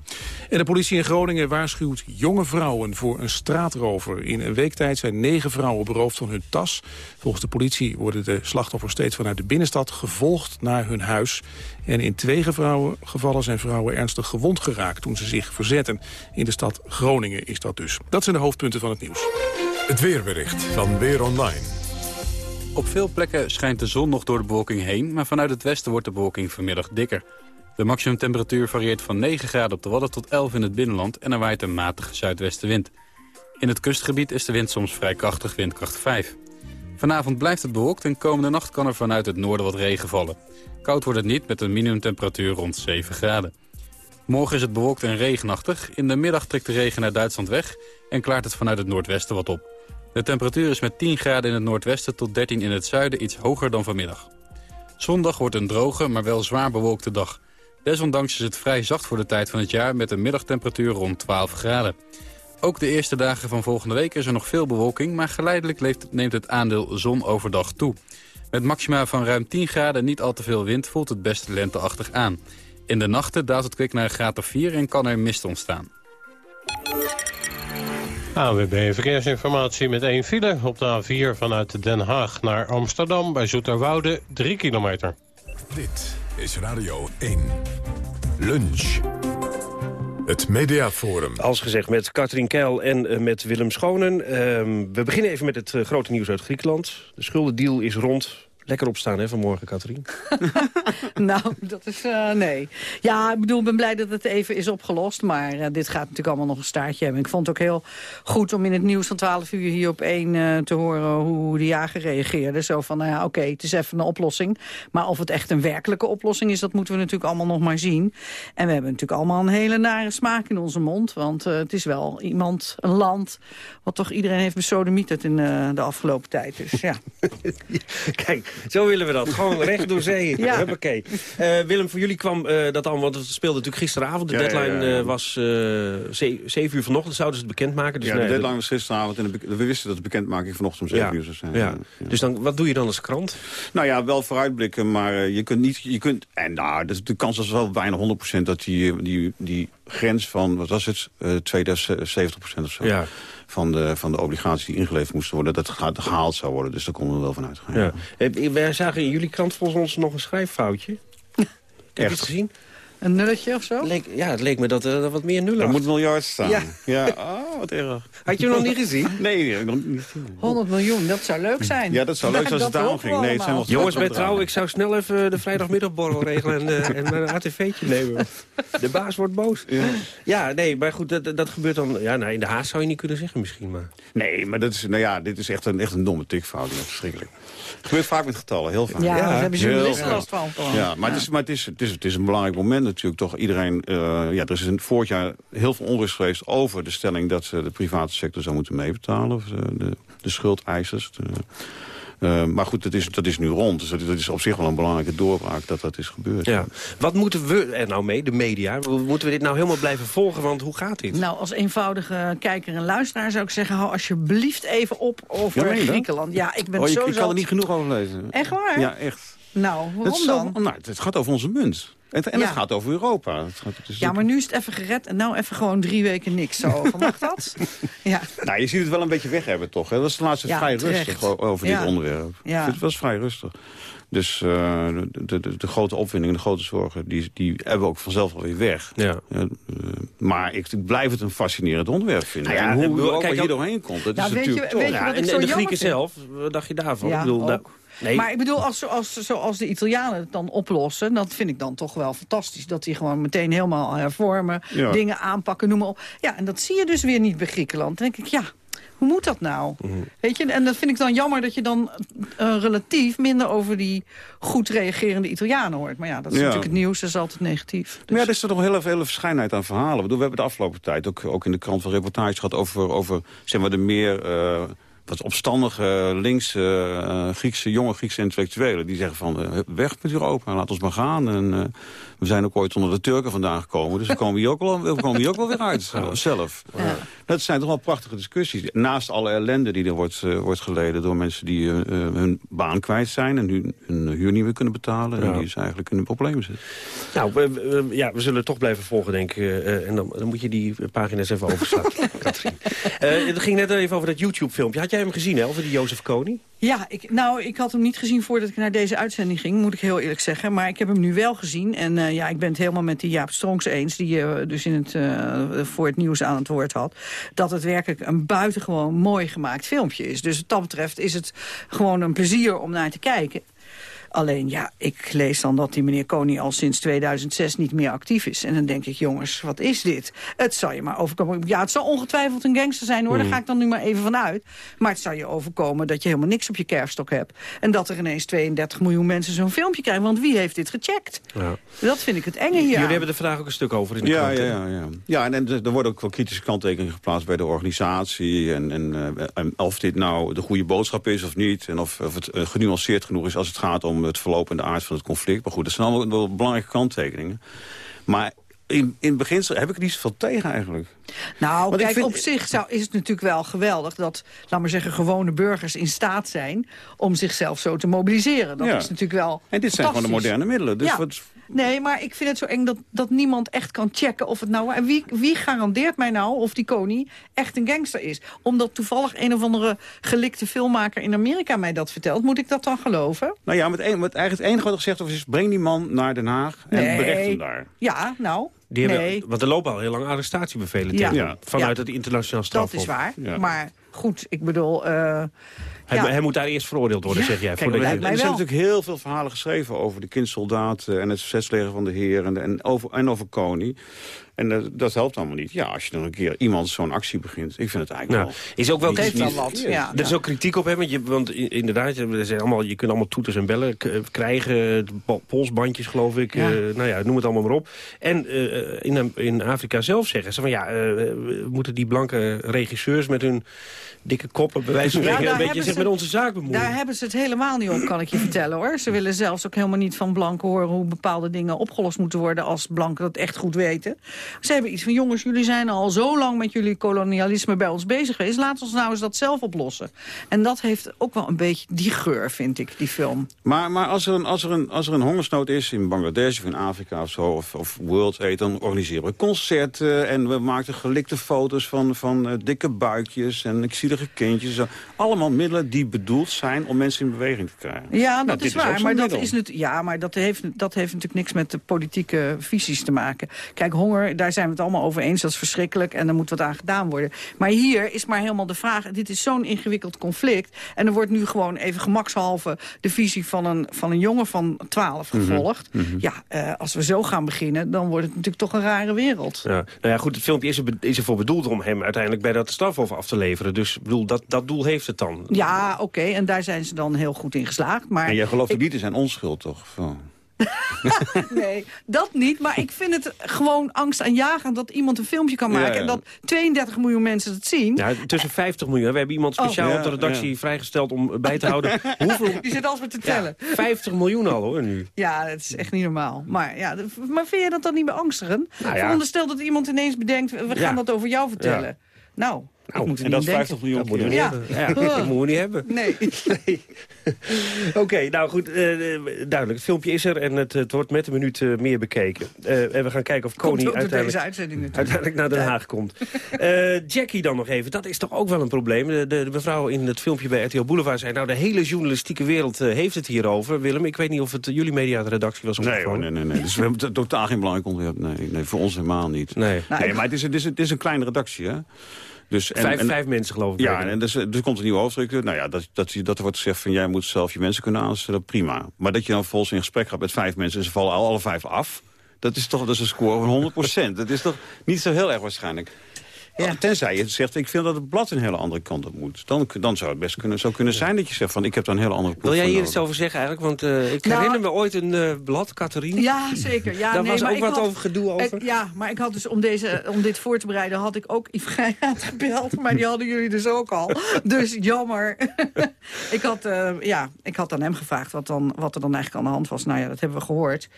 En de politie in Groningen waarschuwt jonge vrouwen voor een straatrover. In een week tijd zijn negen vrouwen beroofd van hun tas. Volgens de politie worden de slachtoffers steeds vanuit de binnenstad gevolgd naar hun huis. En in twee gevrouwen- gevallen zijn vrouwen ernstig gewond geraakt toen ze zich verzetten. In de stad Groningen is dat dus. Dat zijn de hoofdpunten van het nieuws. Het weerbericht van Weer Online. Op veel plekken schijnt de zon nog door de bewolking heen... maar vanuit het westen wordt de bewolking vanmiddag dikker. De maximumtemperatuur varieert van 9 graden op de Wadden tot 11 in het binnenland... en er waait een matige zuidwestenwind. In het kustgebied is de wind soms vrij krachtig, windkracht 5. Vanavond blijft het bewolkt en komende nacht kan er vanuit het noorden wat regen vallen. Koud wordt het niet met een minimumtemperatuur rond 7 graden. Morgen is het bewolkt en regenachtig. In de middag trekt de regen naar Duitsland weg en klaart het vanuit het noordwesten wat op. De temperatuur is met 10 graden in het noordwesten tot 13 in het zuiden iets hoger dan vanmiddag. Zondag wordt een droge, maar wel zwaar bewolkte dag. Desondanks is het vrij zacht voor de tijd van het jaar met een middagtemperatuur rond 12 graden. Ook de eerste dagen van volgende week is er nog veel bewolking, maar geleidelijk neemt het aandeel zon overdag toe. Met maxima van ruim 10 graden en niet al te veel wind voelt het best lenteachtig aan. In de nachten daalt het kwik naar een graad of 4 en kan er mist ontstaan. AWB Verkeersinformatie met één file op de A4 vanuit Den Haag naar Amsterdam bij Zoeterwoude 3 kilometer. Dit is Radio 1. Lunch. Het Mediaforum. Als gezegd met Katrien Keil en eh, met Willem Schonen. Ehm, we beginnen even met het eh, grote nieuws uit Griekenland. De schuldendeal is rond. Lekker opstaan hè, vanmorgen, Katrien. Nou, dat is... eh, nee. Ja, ik bedoel, ik ben blij dat het even is opgelost. Maar eh, dit gaat natuurlijk allemaal nog een staartje hebben. Ik vond het ook heel goed om in het nieuws van 12 uur hier op één eh, te horen hoe de jager reageerde. Zo van, nou ja, oké, het is even een oplossing. Maar of het echt een werkelijke oplossing is, dat moeten we natuurlijk allemaal nog maar zien. En we hebben natuurlijk allemaal een hele nare smaak in onze mond. Want het is wel iemand, een land, wat toch iedereen heeft besodemieterd in de afgelopen tijd. Dus ja. Kijk, zo willen we dat. Gewoon recht door zee. Ja. Huppakee. Eh, Willem, voor jullie kwam eh, dat allemaal, want het speelde natuurlijk gisteravond. De Ja, deadline ja, ja. eh, was eh, ze- zeven uur vanochtend, zouden ze het bekendmaken. Dus ja, nee, de deadline was gisteravond en we wisten dat de bekendmaking vanochtend om 7 uur zou zijn. Ja. Dus dan, wat doe je dan als krant? Nou ja, wel vooruitblikken, maar eh, je kunt niet... Je kunt, en nou, de kans is wel bijna 100% dat die, die, die grens van, wat was het, eh 72% of zo... Ja. Van, de, van de obligaties die ingeleverd moesten worden, dat het gehaald zou worden. Dus daar konden we wel van uitgaan. Ja. Eh, Wij zagen in jullie krant volgens ons nog een schrijffoutje. Heb je het gezien? Een nulletje of zo? Leek, ja, het leek me dat er wat meer nullen Er moet miljard staan. Ja. Ja, oh, wat erg. Had je hem nog niet gezien? Nee, nog niet gezien. 100 miljoen, dat zou leuk zijn. Ja, dat zou leuk zijn als het daarom ging. Nee, het zijn Jongens, bij trouw, ik zou snel even de vrijdagmiddagborrel regelen en, eh, en een ATV'tje nemen. De baas wordt boos. Ja, nee, maar goed, dat, dat gebeurt dan... Ja, nou, in de Haag zou je niet kunnen zeggen misschien, maar... Nee, maar dat is, nou ja, dit is echt een, echt een domme tikfout. Dat is verschrikkelijk. Het gebeurt vaak met getallen, heel vaak. Ja, daar hebben journalisten vaak. last van. Ja, maar, Het, is, maar het, is, het, is, het is een belangrijk moment natuurlijk. Toch iedereen, eh, ja, er is in vorig jaar heel veel onrust geweest over de stelling dat ze de private sector zou moeten meebetalen. Of de, de, de schuldeisers. De, eh, maar goed, dat is, dat is nu rond. Dus dat, dat is op zich wel een belangrijke doorbraak dat dat is gebeurd. Ja. Wat moeten we er nou mee, de media? Moeten we dit nou helemaal blijven volgen? Want hoe gaat dit? Nou, als eenvoudige kijker en luisteraar zou ik zeggen... hou alsjeblieft even op over Ja? Griekenland. Ja, ik ben Oh, je- zo ik kan zat. er niet genoeg over lezen. Echt waar? Ja, echt. Nou, waarom is dan? nou, het gaat over onze munt. En, en Ja. het gaat over Europa. Het gaat, het is Ja, maar nu is het even gered en nou even gewoon drie weken niks zo over. Mag dat? Ja. Nou, je ziet het wel een beetje weg hebben, toch? Hè? Dat was de laatste Ja, vrij terecht. rustig over Ja. dit onderwerp. Ja. Ik vind Het was vrij rustig. Dus eh, de, de, de grote opwindingen, de grote zorgen, die, die hebben we ook vanzelf alweer weg. Ja. eh, maar ik, ik blijf het een fascinerend onderwerp vinden. Nou ja, en hoe kijk, hier ook- doorheen komt, dat Ja, is weet je- natuurlijk weet toch... je wat ik en, zo en de Grieken vind? zelf, wat dacht je daarvan? Ja, ik bedoel, ook. Nee, Maar ik bedoel, als, zoals, zoals de Italianen het dan oplossen... dat vind ik dan toch wel fantastisch. Dat die gewoon meteen helemaal hervormen, Ja. dingen aanpakken, noem maar op. Ja, en dat zie je dus weer niet bij Griekenland. Dan denk ik, ja, hoe moet dat nou? Mhm. Weet je, en dat vind ik dan jammer dat je dan eh, relatief minder over die goed reagerende Italianen hoort. Maar ja, dat is Ja. natuurlijk het nieuws, dat is altijd negatief. Maar ja, er is toch nog een hele veel verschijnheid aan verhalen. Ik bedoel, we hebben de afgelopen tijd ook, ook in de krant van reportages gehad... over, over zeg maar, de meer eh, wat opstandige linkse eh, Griekse, jonge Griekse intellectuelen. Die zeggen van, eh, weg met Europa, laat ons maar gaan. En, eh, we zijn ook ooit onder de Turken vandaan gekomen. Dus we komen hier ook wel, we komen hier ook wel weer uit eh, zelf. Dat zijn toch wel prachtige discussies. Naast alle ellende die er wordt, eh, wordt geleden door mensen die eh, eh, hun baan kwijt zijn... en nu hun huur niet meer kunnen betalen. En die dus eigenlijk in een probleem zitten. Nou, we, we- ja, we zullen het toch blijven volgen, denk ik. en dan, dan moet je die pagina's even overslaan, Katrien. Eh, het ging net even over dat YouTube-filmpje. Had jij hem gezien, hè, over die Jozef Kony? Ja, ik, nou, ik had hem niet gezien voordat ik naar deze uitzending ging, moet ik heel eerlijk zeggen. Maar ik heb hem nu wel gezien. En eh, ja, ik ben het helemaal met die Jaap Stronks eens, die je dus in het, eh, voor het nieuws aan het woord had. Dat het werkelijk een buitengewoon mooi gemaakt filmpje is. Dus wat dat betreft is het gewoon een plezier om naar te kijken. Alleen, ja, ik lees dan dat die meneer Koning al sinds 2006 niet meer actief is. En dan denk ik, jongens, wat is dit? Het zal je maar overkomen. Ja, het zal ongetwijfeld een gangster zijn, hoor. Daar Hmm. ga ik dan nu maar even van uit. Maar het zal je overkomen dat je helemaal niks op je kerfstok hebt. En dat er ineens 32 miljoen mensen zo'n filmpje krijgen. Want wie heeft dit gecheckt? Ja. Dat vind ik het enge hier. Jullie hebben er vandaag ook een stuk over in de Ja, krant. ja, ja, ja. ja en, en er worden ook wel kritische kanttekeningen geplaatst bij de organisatie. En, en, eh, en of dit nou de goede boodschap is of niet. En of, of het eh, genuanceerd genoeg is als het gaat om het verloop en de aard van het conflict. Maar goed, dat zijn allemaal wel belangrijke kanttekeningen. Maar in, in beginsel heb ik er niet zoveel tegen eigenlijk. Nou, Want kijk, vind- op zich zou, is het natuurlijk wel geweldig... dat, laat maar zeggen, gewone burgers in staat zijn... om zichzelf zo te mobiliseren. Dat Ja. is natuurlijk wel En dit zijn gewoon de moderne middelen. Dus Ja. wat, Nee, maar ik vind het zo eng dat, dat niemand echt kan checken of het nou... En wie, wie garandeert mij nou of die koning echt een gangster is? Omdat toevallig een of andere gelikte filmmaker in Amerika mij dat vertelt. Moet ik dat dan geloven? nou ja, met een, met eigenlijk het enige wat er gezegd wordt is... breng die man naar Den Haag en Nee. berecht hem daar. Ja, nou, Die hebben, nee, Want er lopen al heel lang arrestatiebevelen Ja. tegen. Ja. Vanuit Ja. het internationaal dat strafhof. is waar. Ja. Maar goed, ik bedoel... eh, Hij, ja. hij moet daar eerst veroordeeld worden, Ja. zeg jij. Kijk, er, er zijn natuurlijk heel veel verhalen geschreven over de kindsoldaten en het verzetsleger van de heer en, en, over, en over Koning. En eh, dat helpt allemaal niet. Ja, als je dan een keer iemand zo'n actie begint. Ik vind het eigenlijk Nou, wel... is ook wel Het heeft wel niet wat, ja. Er is ook kritiek op hem, want, je, want i- inderdaad, er zijn allemaal, je kunt allemaal toeters en bellen krijgen, po- polsbandjes geloof ik, Ja. eh, nou ja, noem het allemaal maar op. En eh, in, in Afrika zelf zeggen ze van ja, eh, moeten die blanke regisseurs met hun dikke koppen bij wijze van spreken daar een beetje hebben zich ze- met onze zaak bemoeien. Daar hebben ze het helemaal niet op, kan ik je vertellen hoor. Ze willen zelfs ook helemaal niet van blanken horen hoe bepaalde dingen opgelost moeten worden als blanken dat echt goed weten. Ze hebben iets van jongens, jullie zijn al zo lang met jullie kolonialisme bij ons bezig geweest. Laat ons nou eens dat zelf oplossen. En dat heeft ook wel een beetje die geur, vind ik, die film. Maar, maar als, er een, als, er een, als er een hongersnood is in Bangladesh of in Afrika of zo, of, of World Aid, dan organiseren we concerten en we maken gelikte foto's van, van eh, dikke buikjes en ziekzielige kindjes. Zo. Allemaal middelen die bedoeld zijn om mensen in beweging te krijgen. Ja, dat Nou, is waar. maar dat, is het, ja, maar dat heeft, dat heeft natuurlijk niks met de politieke visies te maken. Kijk, honger, daar zijn we het allemaal over eens. Dat is verschrikkelijk en er moet wat aan gedaan worden. Maar hier is maar helemaal de vraag... dit is zo'n ingewikkeld conflict. En er wordt nu gewoon even gemakshalve... de visie van een, van een jongen van 12 Mhm, gevolgd. mhm. Ja, eh, als we zo gaan beginnen... dan wordt het natuurlijk toch een rare wereld. Ja. Nou ja, goed, het filmpje is, er, is ervoor bedoeld om hem uiteindelijk bij dat strafhof af te leveren. Dus ik bedoel, dat, dat doel heeft het dan. Ja, oké, en daar zijn ze dan heel goed in geslaagd. Maar En jij gelooft ook niet in zijn onschuld, toch? Van- Nee, dat niet. Maar ik vind het gewoon angstaanjagend dat iemand een filmpje kan maken... ja. en dat 32 miljoen mensen het zien. Ja, tussen 50 miljoen. We hebben iemand Oh. speciaal op de redactie vrijgesteld om bij te houden. Hoeveel? Die zit alsmaar te Ja, tellen. 50 miljoen al hoor nu. Ja, dat is echt niet normaal. Maar, ja, maar vind je dat dan niet beangstigend? Nou ja. Veronderstel dat iemand ineens bedenkt... we gaan Ja. dat over jou vertellen. Ja. Nou, en niet dat is aan 50 denken. miljoen Dat moeten we Ja. niet hebben. Ja, dat moeten we niet hebben. Nee. Oké, nou goed, eh, eh, duidelijk. Het filmpje is er en het, het wordt met een minuut eh, meer bekeken. Eh, en we gaan kijken of Koning uiteindelijk, uiteindelijk naar Den Haag komt. Eh, Jackie dan nog even, dat is toch ook wel een probleem. De, de, de mevrouw in het filmpje bij RTL Boulevard zei... nou, de hele journalistieke wereld heeft het hierover. Willem, ik weet niet of het jullie mediaredactie was Nee, hoor, opgevallen. nee, nee, nee. Dus we hebben t- totaal geen belangrijk onderwerp. Nee, nee, voor ons helemaal niet. Nee. nee maar het is, het, is, het is een kleine redactie, hè? Dus, Vijf- vijf mensen, geloof ik, Ja, en dus, komt een nieuwe hoofdredacteur. Nou ja, dat, dat, dat er wordt gezegd van jij moet zelf je mensen kunnen aanstellen, prima. Maar dat je dan vervolgens in gesprek gaat met vijf mensen en ze vallen al alle vijf af... dat is toch dat is een score van 100% Dat is toch niet zo heel erg waarschijnlijk. Tenzij je zegt, ik vind dat het blad een hele andere kant op moet. Dan, dan zou het best kunnen, zou kunnen zijn dat je zegt van ik heb daar een hele andere ploeg Wil jij hier nodig. iets over zeggen eigenlijk? Want eh, ik Nou, herinner me ooit een eh, blad, Catherine. Ja, zeker. Ja, Daar nee, was maar ook ik wat had- over gedoe over. Ik- ja, maar ik had dus om, deze, om dit voor te bereiden... had ik ook Yves Geijaard gebeld. Maar die hadden jullie dus ook al. Dus jammer. ik, had, eh, ja, ik had aan hem gevraagd wat, dan, wat er dan eigenlijk aan de hand was. Nou ja, dat hebben we gehoord.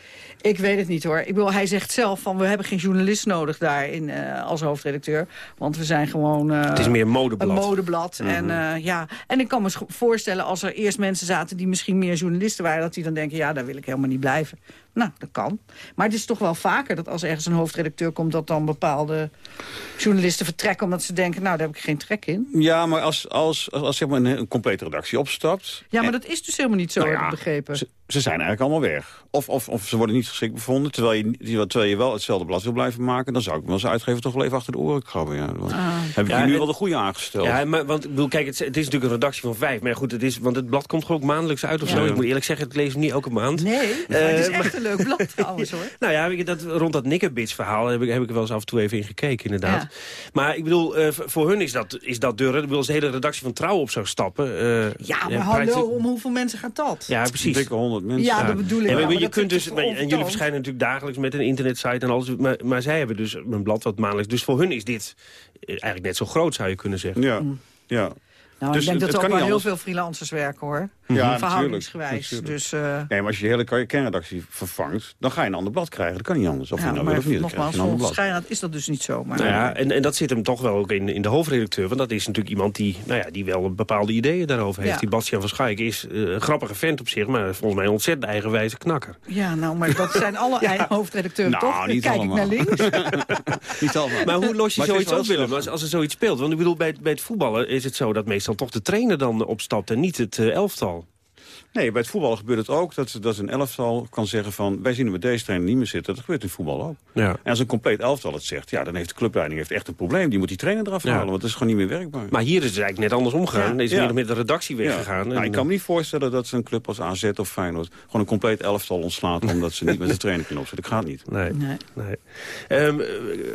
Ik weet het niet hoor. Ik bedoel, hij zegt zelf van... we hebben geen journalist nodig daar in, eh, als hoofdredacteur. Want we zijn gewoon... eh, Het is meer een modeblad. Een modeblad. Mhm. en, eh, ja. en ik kan me voorstellen als er eerst mensen zaten... die misschien meer journalisten waren... dat die dan denken, ja, daar wil ik helemaal niet blijven. Nou, dat kan. Maar het is toch wel vaker dat als ergens een hoofdredacteur komt... dat dan bepaalde journalisten vertrekken... omdat ze denken, nou, daar heb ik geen trek in. Ja, maar als, als, als, als zeg maar een, een complete redactie opstapt... Ja, maar dat is dus helemaal niet zo, Nou heb ik begrepen. Ze, ze zijn eigenlijk allemaal weg. Of, of, of ze worden niet geschikt bevonden, terwijl je, terwijl je wel hetzelfde blad wil blijven maken. Dan zou ik me als uitgever toch wel even achter de oren krabben. Ja. Want Heb ik Ja, je nu en- wel de goede aangesteld? Ja, maar, want ik bedoel, kijk, het, het is natuurlijk een redactie van vijf. Maar goed, het is, want het blad komt gewoon ook maandelijks uit of Ja. zo. Ik moet eerlijk zeggen, ik lees hem niet elke maand. Nee, maar het is Eh, echt een leuk blad trouwens, hoor. Nou ja, dat, rond dat Nikkebits verhaal heb ik, heb ik er wel eens af en toe even in gekeken, inderdaad. Ja. Maar ik bedoel, eh, voor hun is dat, is dat deur. Ik bedoel, als de hele redactie van Trouw op zou stappen... eh, Ja, maar hallo, je- om hoeveel mensen gaat dat? Ja, precies. Dikke honderd mensen. Ja, dat bedoel ik wel, maar je kunt dus, maar- en jullie verschijnen natuurlijk dagelijks met een internetsite en alles. Maar, maar zij hebben dus een blad wat maandelijks. Dus voor hun is dit eh, eigenlijk net zo groot, zou je kunnen zeggen. Ja, ja. Nou, Dus ik denk het- dat er kan ook wel heel anders. veel freelancers werken, hoor. Ja, Verhoudingsgewijs. natuurlijk, Dus, eh, Nee, maar als je de hele kernredactie vervangt, dan ga je een ander blad krijgen. Dat kan niet anders. Of je ja, nou maar of niet, nogmaals, je een ander volgens blad. Schijnraad is dat dus niet zo. Maar Nou ja, en, en dat zit hem toch wel ook in, in de hoofdredacteur. Want dat is natuurlijk iemand die, nou ja, die wel bepaalde ideeën daarover heeft. Ja. Die Bastiaan van Schaik is eh, een grappige vent op zich... maar volgens mij een ontzettend eigenwijze knakker. Ja, nou, maar dat zijn alle eigen hoofdredacteuren Nou, toch? Niet Kijk allemaal. ik naar links. Niet allemaal. Maar hoe los je Maar zoiets op, Willem, als, als er zoiets speelt? Want ik bedoel, bij, het- bij het voetballen is het zo dat meestal toch de trainer dan opstapt... en niet het eh, elftal. Nee, bij het voetbal gebeurt het ook dat, dat een elftal kan zeggen van... wij zien er met deze trainer niet meer zitten. Dat gebeurt in voetbal ook. Ja. En als een compleet elftal het zegt... ja, dan heeft de clubleiding heeft echt een probleem. Die moet die trainer eraf Ja. halen, want dat is gewoon niet meer werkbaar. Maar hier is het eigenlijk net andersom gegaan. Ja. Is Ja. meer met de redactie weggegaan. Ja. Nou, ik kan me niet voorstellen dat ze een club als AZ of Feyenoord... gewoon een compleet elftal ontslaat... omdat ze niet met de trainer kunnen opzetten. Dat gaat niet. Nee. Nee. nee. Ehm, eh,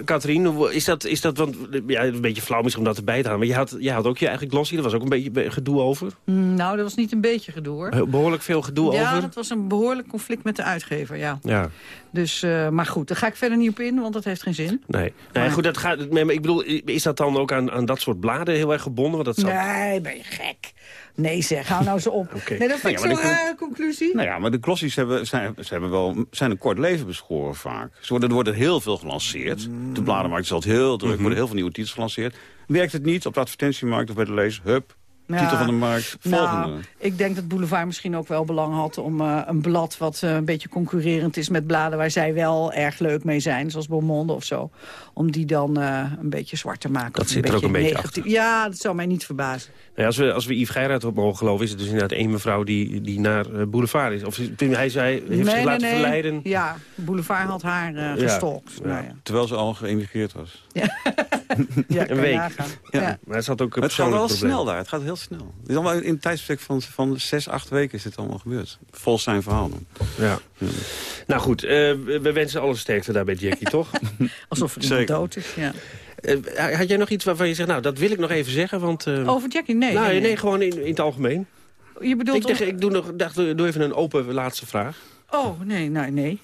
Katrien, hoe- is dat, is dat want, eh, ja, een beetje flauw misschien om dat erbij te halen... maar je had, je had ook je eigen glossy, daar was ook een beetje be- gedoe over. Mm, Nou, dat was niet een beetje gedoe, hoor. Behoorlijk veel gedoe ja, over. dat was een behoorlijk conflict met de uitgever, ja. Ja, Dus, eh, maar goed, daar ga ik verder niet op in, want dat heeft geen zin. nee. nee goed, dat gaat, maar ik bedoel, is dat dan ook aan, aan dat soort bladen heel erg gebonden? Want dat zou... Nee, ben je gek. Nee zeg, hou nou zo op. Oké. Nee, dat vind Nou ja, ik maar zo'n rare conclusie. Nou ja, maar de glossies hebben, zijn, ze hebben wel, zijn een kort leven beschoren vaak. Ze worden, er wordt heel veel gelanceerd. De bladenmarkt is altijd heel druk, er worden heel veel nieuwe titels gelanceerd. Werkt het niet op de advertentiemarkt of bij de lezer? Hup, Titel van de markt, volgende. Nou, ik denk dat Boulevard misschien ook wel belang had om eh, een blad wat eh, een beetje concurrerend is met bladen waar zij wel erg leuk mee zijn, zoals Beaumonde of zo, om die dan eh, een beetje zwart te maken. Dat zit er ook een beetje negatief. Ja, dat zou mij niet verbazen. Nou ja, als, we, als we Yves Geiraat op mogen geloven... is het dus inderdaad één mevrouw die, die naar Boulevard is. Of hij zei, heeft zich laten verleiden. Ja, Boulevard had haar uh, gestalkt. Ja. Nou ja. Terwijl ze al geëmigreerd was. Ja, een week. nagaan. Ja. Ja. Maar het zat ook een Het gaat wel probleem. snel daar. Het gaat heel snel. Het is allemaal in een tijdsbestek van, van zes, acht weken is dit allemaal gebeurd. Volgens zijn verhaal dan. Ja. Nou goed, eh, we we wensen alle sterkte daar bij Jackie, toch? Alsof iemand dood is, ja. Eh, had jij nog iets waarvan je zegt, nou, dat wil ik nog even zeggen? Want, eh, Over Jackie? Nee. nou, nee, nee, nee. gewoon in, in het algemeen. Je bedoelt... Ik, dacht, om- ik doe, nog, dacht, doe even een open laatste vraag. Oh, nee, nee, nee.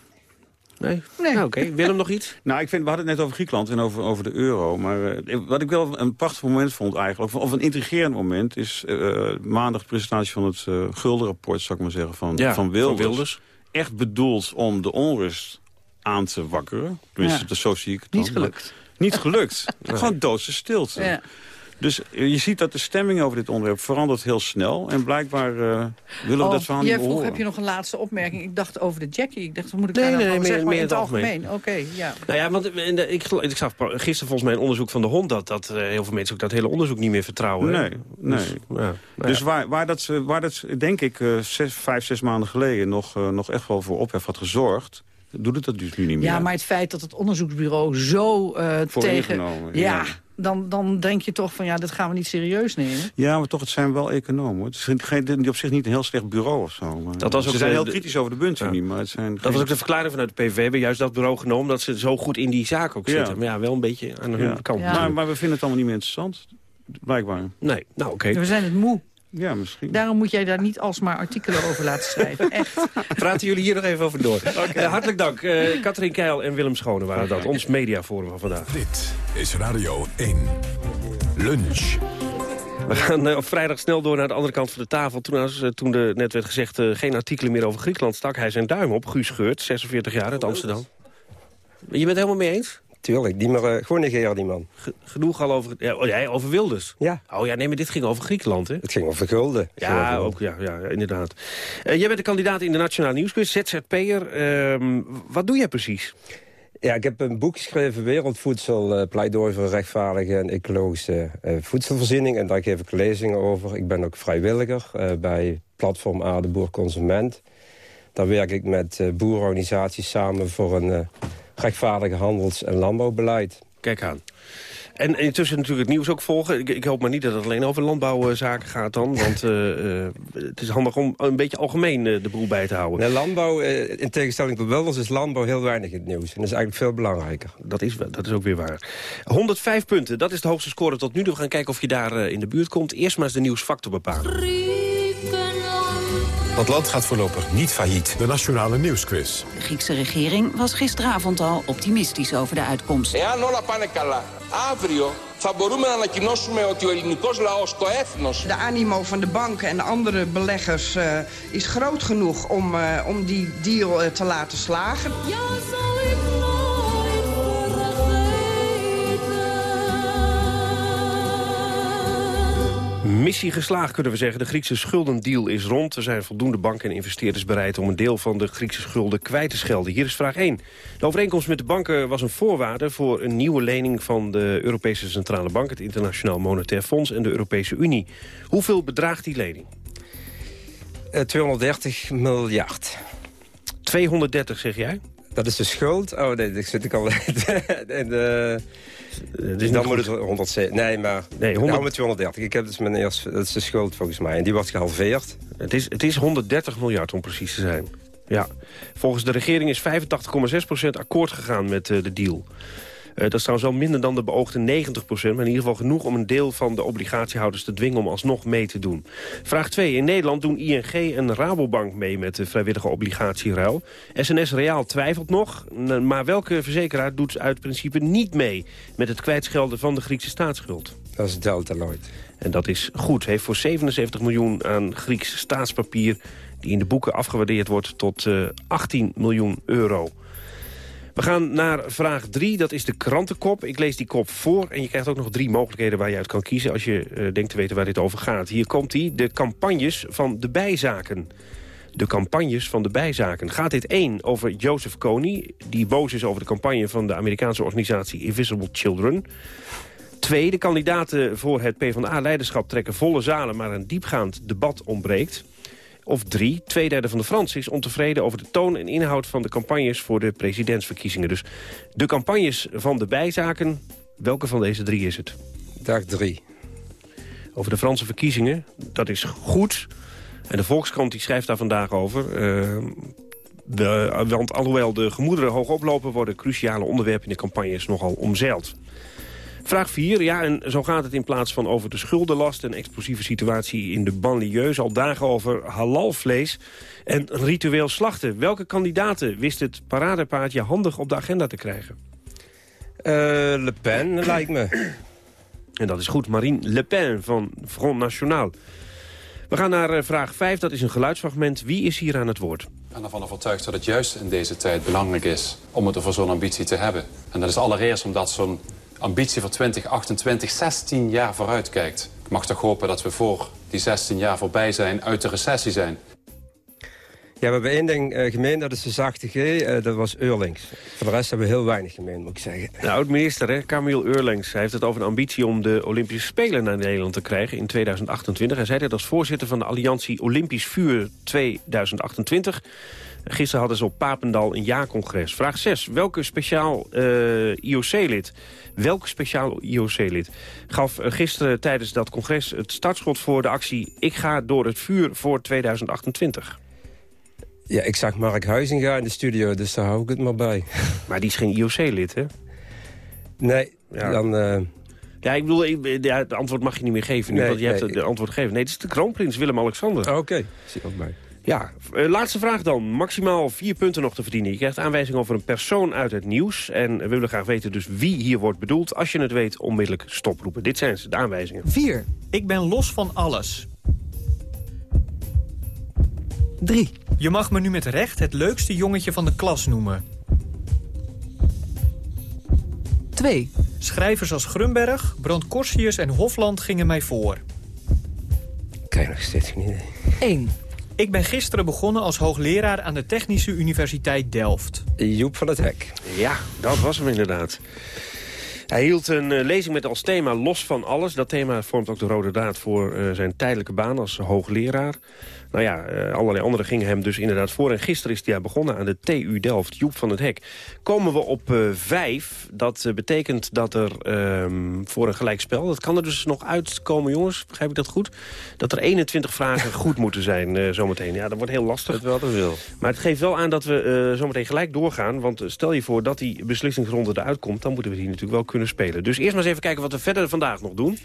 Nee? Nee. Nou, oké. Willem nog iets? Nou, ik vind, we hadden het net over Griekenland en over, over de euro. Maar eh, wat ik wel een prachtig moment vond eigenlijk, of, of een intrigerend moment... is eh, maandag de presentatie van het eh guldenrapport, zou ik maar zeggen, van, Ja, van, Wilders. van Wilders. Echt bedoeld om de onrust aan te wakkeren. Tenminste, Ja. de zo zie ik het dan. Niet gelukt. Niet gelukt. Gewoon doodse stilte. Ja. Dus eh, je ziet dat de stemming over dit onderwerp verandert heel snel. En blijkbaar eh, willen we Oh, dat verhaal jij niet vroeg, horen. heb je nog een laatste opmerking? Ik dacht over de Jackie. Ik dacht, wat moet ik Nee, daar nou nee, over meer- zeggen? Maar meer in het in het algemeen. Oké, ja. Nou ja, want eh, ik, ik zag gisteren volgens mij een onderzoek van de hond... dat, dat eh, heel veel mensen ook dat hele onderzoek niet meer vertrouwen. hè? Nee, nee. Dus, ja, nou Dus ja. waar, waar, dat, ze- waar dat, denk ik, eh, zes, vijf, zes maanden geleden... Nog, eh, nog echt wel voor ophef had gezorgd... doet het dat dus nu niet meer. Ja, maar het feit dat het onderzoeksbureau zo eh, tegen... Ja, ja. Dan, dan denk je toch van ja, dat gaan we niet serieus nemen. Ja, maar toch, het zijn wel economen. Het is geen, op zich niet een heel slecht bureau of zo. Maar Dat was ook ze zijn de- heel kritisch over de buntunie, maar het zijn... Dat was ook de verklaring vanuit de PVV. We hebben juist dat bureau genomen dat ze zo goed in die zaak ook Ja. zitten. Maar ja, wel een beetje aan hun Ja. kant. Maar, maar we vinden het allemaal niet meer interessant. Blijkbaar. Nee, nou oké. We zijn het moe. Ja, misschien. Daarom moet jij daar niet alsmaar artikelen over laten schrijven. Echt. Praten jullie hier nog even over door. Eh, hartelijk dank. Eh Katrien Keil en Willem Schone waren dat. Ons mediaforum van vandaag. Dit is Radio 1. Lunch. We gaan eh, op vrijdag snel door naar de andere kant van de tafel. Toen, als, toen er net werd gezegd geen artikelen meer over Griekenland... stak hij zijn duim op. Guus Geurt, 46 jaar uit Amsterdam. Je bent het helemaal mee eens? Tuurlijk, die maar, eh, gewoon negeren die man. Ge- genoeg al over... Ja, oh, jij over Wilders? Ja. Oh ja, nee, maar dit ging over Griekenland, hè? Het ging over gulden. Ja, ook, ja, ja, inderdaad. Eh, jij bent de kandidaat in de Nationale Nieuwsquiz, ZZP'er. Ehm wat doe jij precies? Ja, ik heb een boek geschreven, Wereldvoedsel, eh, pleidooi voor rechtvaardige en ecologische voedselvoorziening. En daar geef ik lezingen over. Ik ben ook vrijwilliger bij platform Aarde Boer Consument. Daar werk ik met boerenorganisaties samen voor een rechtvaardige handels- en landbouwbeleid. Kijk aan. En intussen natuurlijk het nieuws ook volgen. Ik, ik hoop maar niet dat het alleen over landbouwzaken gaat dan. Want eh, eh, het is handig om een beetje algemeen eh, de boel bij te houden. Nee, landbouw, in tegenstelling tot Wilders, is landbouw heel weinig in het nieuws. En dat is eigenlijk veel belangrijker. Dat is, wel- dat is ook weer waar. 105 punten, dat is de hoogste score tot nu. We gaan kijken of je daar eh, in de buurt komt. Eerst maar eens de nieuwsfactor bepalen. Het land gaat voorlopig niet failliet. De Nationale Nieuwsquiz. De Griekse regering was gisteravond al optimistisch over de uitkomst. Εάν όλα πάνε καλά, αύριο θα μπορούμε να ανακοινώσουμε ότι ο ελληνικός λαός, το έθνος... De animo van de banken en de andere beleggers eh, is groot genoeg om, eh, om die deal eh, te laten slagen. Missie geslaagd kunnen we zeggen. De Griekse schuldendeal is rond. Er zijn voldoende banken en investeerders bereid om een deel van de Griekse schulden kwijt te schelden. Hier is vraag 1. De overeenkomst met de banken was een voorwaarde voor een nieuwe lening van de Europese Centrale Bank, het Internationaal Monetair Fonds en de Europese Unie. Hoeveel bedraagt die lening? Eh, 230 miljard. 230 zeg jij? Dat is de schuld? Oh nee, daar zit ik al... en, is dan moet het 107. Nee, maar... Nee, 100 Nou, met 230. Ik heb dus mijn eerste... Dat is de schuld volgens mij. En die wordt gehalveerd. Het is, het is 130 miljard om precies te zijn. Ja. Volgens de regering is 85,6% akkoord gegaan met eh, de deal. Eh, dat is trouwens wel minder dan de beoogde 90% maar in ieder geval genoeg om een deel van de obligatiehouders te dwingen om alsnog mee te doen. Vraag 2. In Nederland doen ING en Rabobank mee met de vrijwillige obligatieruil. SNS Reaal twijfelt nog, maar welke verzekeraar doet uit principe niet mee met het kwijtschelden van de Griekse staatsschuld? Dat is Delta Lloyd. En dat is goed. Heeft voor 77 miljoen aan Grieks staatspapier... die in de boeken afgewaardeerd wordt tot eh, 18 miljoen euro. We gaan naar vraag 3, dat is de krantenkop. Ik lees die kop voor en je krijgt ook nog drie mogelijkheden waar je uit kan kiezen... als je uh, denkt te weten waar dit over gaat. Hier komt hij, de campagnes van de bijzaken. De campagnes van de bijzaken. Gaat dit één over Joseph Kony, die boos is over de campagne van de Amerikaanse organisatie Invisible Children... Twee, de kandidaten voor het PvdA-leiderschap trekken volle zalen... maar een diepgaand debat ontbreekt. Of drie, twee derde van de Fransen is ontevreden over de toon en inhoud van de campagnes voor de presidentsverkiezingen. Dus de campagnes van de bijzaken, welke van deze drie is het? Dag drie. Over de Franse verkiezingen, dat is goed. En de Volkskrant die schrijft daar vandaag over. Uh, de, want alhoewel de gemoederen hoog oplopen... worden cruciale onderwerpen in de campagnes nogal omzeild. Vraag 4. Ja, en zo gaat het in plaats van over de schuldenlast... en explosieve situatie in de banlieue... al dagen over halalvlees en ritueel slachten. Welke kandidaten wist het paradepaardje handig op de agenda te krijgen? Uh, Le Pen, lijkt me. En dat is goed. Marine Le Pen van Front National. We gaan naar uh, vraag 5. Dat is een geluidsfragment. Wie is hier aan het woord? Ik ben ervan overtuigd dat het juist in deze tijd belangrijk is... om het over zo'n ambitie te hebben. En dat is allereerst omdat zo'n ambitie voor 2028 16 jaar vooruit kijkt. Ik mag toch hopen dat we voor die 16 jaar voorbij zijn, uit de recessie zijn. Ja, we hebben één ding uh, gemeen, dat is de zachte G, uh, dat was Eurlings. Voor de rest hebben we heel weinig gemeen, moet ik zeggen. De oud-minister, Camille Eurlings, hij heeft het over een ambitie om de Olympische Spelen naar Nederland te krijgen in 2028. Hij zei dit als voorzitter van de Alliantie Olympisch Vuur 2028. Gisteren hadden ze op Papendal een jaarcongres. Vraag 6. Welke speciaal uh, IOC-lid welk speciaal IOC-lid gaf gisteren tijdens dat congres het startschot voor de actie... Ik ga door het vuur voor 2028? Ja, ik zag Mark Huizinga in de studio, dus daar hou ik het maar bij. Maar die is geen IOC-lid, hè? Nee, ja. dan... Uh... Ja, ik bedoel, ik, ja, het antwoord mag je niet meer geven nu, nee, want je nee, hebt het antwoord gegeven. Nee, het is de kroonprins Willem-Alexander. Oké, okay. zie ook bij. Ja, eh, laatste vraag dan. Maximaal vier punten nog te verdienen. Je krijgt aanwijzing over een persoon uit het nieuws. En we willen graag weten dus wie hier wordt bedoeld. Als je het weet, onmiddellijk stoproepen. Dit zijn de aanwijzingen. 4. Ik ben los van alles. 3. Je mag me nu met recht het leukste jongetje van de klas noemen. 2. Schrijvers als Grunberg, Brand Corsius en Hofland gingen mij voor. Kijk, nog steeds geen idee. 1. Ik ben gisteren begonnen als hoogleraar aan de Technische Universiteit Delft. Joep van het Hek. Ja, dat was hem inderdaad. Hij hield een uh, lezing met als thema Los van alles. Dat thema vormt ook de rode draad voor uh, zijn tijdelijke baan als hoogleraar. Nou ja, uh, allerlei anderen gingen hem dus inderdaad voor. En gisteren is hij begonnen aan de TU Delft, Joep van het Hek. Komen we op uh, vijf. Dat uh, betekent dat er um, voor een gelijkspel... dat kan er dus nog uitkomen, jongens, begrijp ik dat goed? Dat er 21 vragen goed moeten zijn zometeen. Ja, dat wordt heel lastig. Dat wel, dat wil. Maar het geeft wel aan dat we zometeen gelijk doorgaan. Want stel je voor dat die beslissingsronde eruit komt... dan moeten we die natuurlijk wel kunnen spelen. Dus eerst maar eens even kijken wat we verder vandaag nog doen.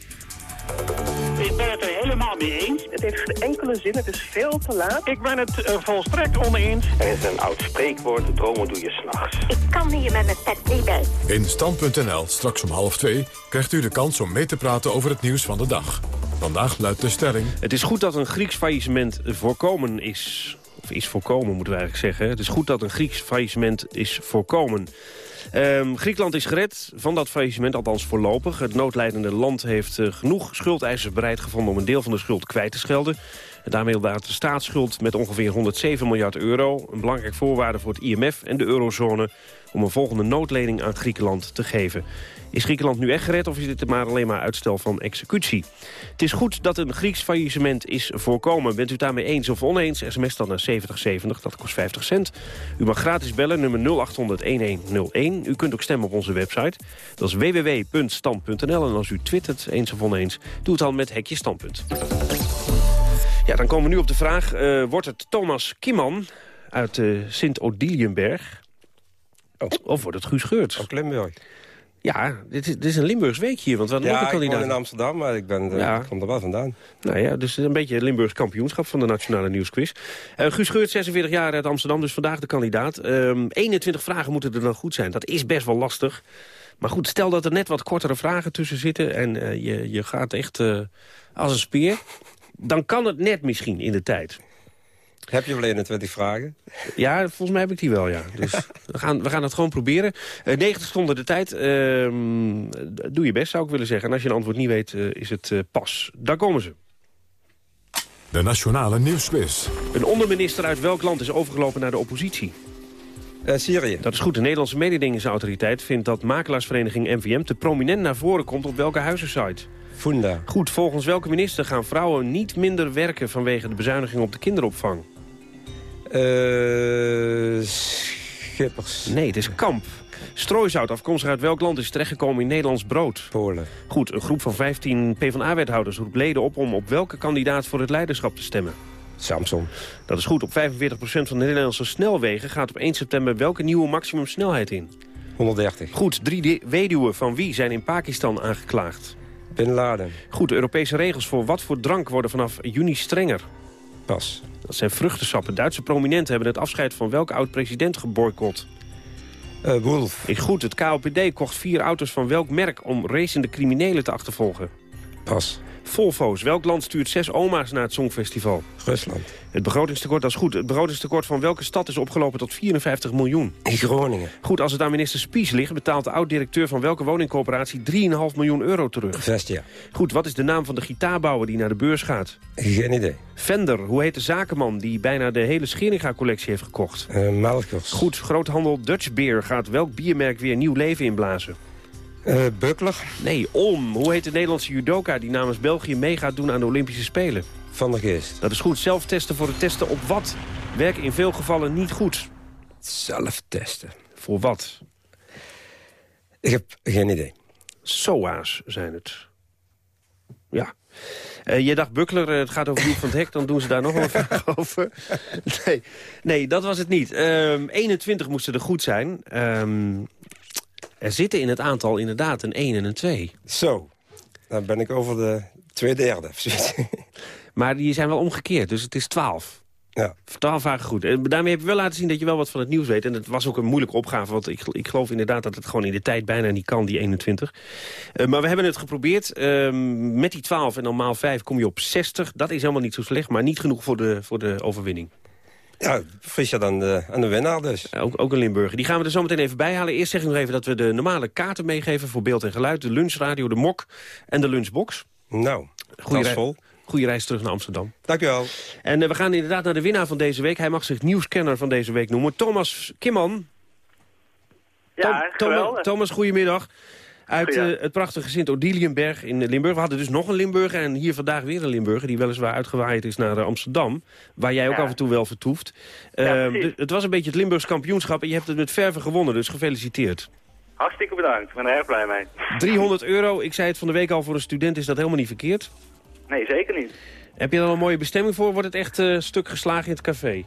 Ik ben het er helemaal mee eens. Het heeft geen enkele zin, het is veel te laat. Ik ben het uh, volstrekt oneens. Er is een oud spreekwoord, dromen doe je s'nachts. Ik kan hier met mijn pet niet bij. In Stand.nl, straks om half twee, krijgt u de kans om mee te praten over het nieuws van de dag. Vandaag luidt de stelling... Het is goed dat een Grieks faillissement voorkomen is. Of is voorkomen, moeten we eigenlijk zeggen. Het is goed dat een Grieks faillissement is voorkomen. Um, Griekenland is gered van dat faillissement, althans voorlopig. Het noodlijdende land heeft uh, genoeg schuldeisers bereid gevonden... om een deel van de schuld kwijt te schelden. En daarmee de staatsschuld met ongeveer 107 miljard euro. Een belangrijk voorwaarde voor het IMF en de eurozone... om een volgende noodlening aan Griekenland te geven. Is Griekenland nu echt gered of is dit maar alleen maar uitstel van executie? Het is goed dat een Grieks faillissement is voorkomen. Bent u daarmee eens of oneens? SMS dan naar 7070, dat kost 50 cent. U mag gratis bellen, nummer 0800-1101. U kunt ook stemmen op onze website. Dat is www.stand.nl. En als u twittert, eens of oneens, doe het dan met Hekje Standpunt. Ja, dan komen we nu op de vraag. Uh, wordt het Thomas Kimman uit uh, Sint-Odiliënberg... Oh. Of wordt het Guus Geurts? Ook. Ja, dit is, dit is een Limburgs weekje hier. Want we ja, een kandidaat. ik woon in Amsterdam, maar ik, ben, ja. ik kom er wel vandaan. Nou ja, dus een beetje het Limburgs kampioenschap van de Nationale Nieuwsquiz. Uh, Guus Geurt, 46 jaar uit Amsterdam, dus vandaag de kandidaat. Um, 21 vragen moeten er dan goed zijn. Dat is best wel lastig. Maar goed, stel dat er net wat kortere vragen tussen zitten... en uh, je, je gaat echt uh, als een speer... dan kan het net misschien in de tijd. Heb je wel 21 vragen? Ja, volgens mij heb ik die wel, ja. Dus we gaan, we gaan het gewoon proberen. Uh, 90 seconden de tijd. Ehm, doe je best, zou ik willen zeggen. En als je een antwoord niet weet, uh, is het uh, pas. Daar komen ze. De Nationale Nieuwsquiz. Een onderminister uit welk land is overgelopen naar de oppositie? Uh, Syrië. Dat is goed. De Nederlandse mededingingsautoriteit vindt dat makelaarsvereniging NVM te prominent naar voren komt op welke huizensite? Funda. Goed. Volgens welke minister gaan vrouwen niet minder werken vanwege de bezuiniging op de kinderopvang? Uh, Schippers. Nee, het is Kamp. Strooizout, afkomstig uit welk land is terechtgekomen in Nederlands brood? Polen. Goed, een groep van 15 PvdA-wethouders roept leden op om op welke kandidaat voor het leiderschap te stemmen? Samson. Dat is goed. Op 45% van de Nederlandse snelwegen gaat op 1 september welke nieuwe maximumsnelheid in? 130. Goed, drie weduwen van wie zijn in Pakistan aangeklaagd? Bin Laden. Goed, de Europese regels voor wat voor drank worden vanaf juni strenger? Pas. Dat zijn vruchtensappen. Duitse prominenten hebben het afscheid van welke oud-president geboycott? Uh, Wolf. Is goed, het KOPD kocht vier auto's van welk merk om racende criminelen te achtervolgen? Pas. Volvo's. Welk land stuurt zes oma's naar het Songfestival? Rusland. Het begrotingstekort, dat is goed. Het begrotingstekort van welke stad is opgelopen tot 54 miljoen? In Groningen. Goed, als het aan minister Spies ligt... betaalt de oud-directeur van welke woningcorporatie 3,5 miljoen euro terug? Vestia. Goed, wat is de naam van de gitaarbouwer die naar de beurs gaat? Geen idee. Fender. Hoe heet de zakenman die bijna de hele Scheringa-collectie heeft gekocht? Uh, Melkers. Goed, groothandel Dutch Beer gaat welk biermerk weer nieuw leven inblazen? Uh, Buckler? Nee, Olm. Hoe heet de Nederlandse judoka die namens België mee gaat doen aan de Olympische Spelen? Van der Geest. Dat is goed. Zelf testen voor het testen op wat? Werken in veel gevallen niet goed. Zelf testen. Voor wat? Ik heb geen idee. SOA's zijn het. Ja. Uh, je dacht Buckler, uh, het gaat over Joep van het Hek, dan doen ze daar nog wel een vraag over. Nee, nee, dat was het niet. Um, 21 moesten er goed zijn. Um, er zitten in het aantal inderdaad een 1 en een 2. Zo, dan ben ik over de twee derde. maar die zijn wel omgekeerd, dus het is 12. Ja. 12 vragen goed. En daarmee heb je wel laten zien dat je wel wat van het nieuws weet. En het was ook een moeilijke opgave, want ik, ik geloof inderdaad dat het gewoon in de tijd bijna niet kan, die 21. Uh, maar we hebben het geprobeerd. Uh, met die 12 en dan maal 5 kom je op 60. Dat is helemaal niet zo slecht, maar niet genoeg voor de, voor de overwinning. Ja, frisser dan de, aan de winnaar dus. Ook, ook een Limburger. Die gaan we er zo meteen even bij halen. Eerst zeg ik nog even dat we de normale kaarten meegeven voor beeld en geluid. De lunchradio, de mok en de lunchbox. Nou, Goeie rij vol. Goeie reis terug naar Amsterdam. Dankjewel. En uh, we gaan inderdaad naar de winnaar van deze week. Hij mag zich nieuwscanner van deze week noemen. Thomas Kimman. Ja, Tom, Thomas, Thomas, goedemiddag. Uit uh, het prachtige Sint Odiliënberg in Limburg. We hadden dus nog een Limburger en hier vandaag weer een Limburger... die weliswaar uitgewaaid is naar uh, Amsterdam. Waar jij ook ja. af en toe wel vertoeft. Ja, uh, het was een beetje het Limburgs kampioenschap... en je hebt het met verve gewonnen, dus gefeliciteerd. Hartstikke bedankt, ik ben er erg blij mee. 300 euro, ik zei het van de week al, voor een student is dat helemaal niet verkeerd. Nee, zeker niet. Heb je er al een mooie bestemming voor? Wordt het echt stuk geslagen in het café?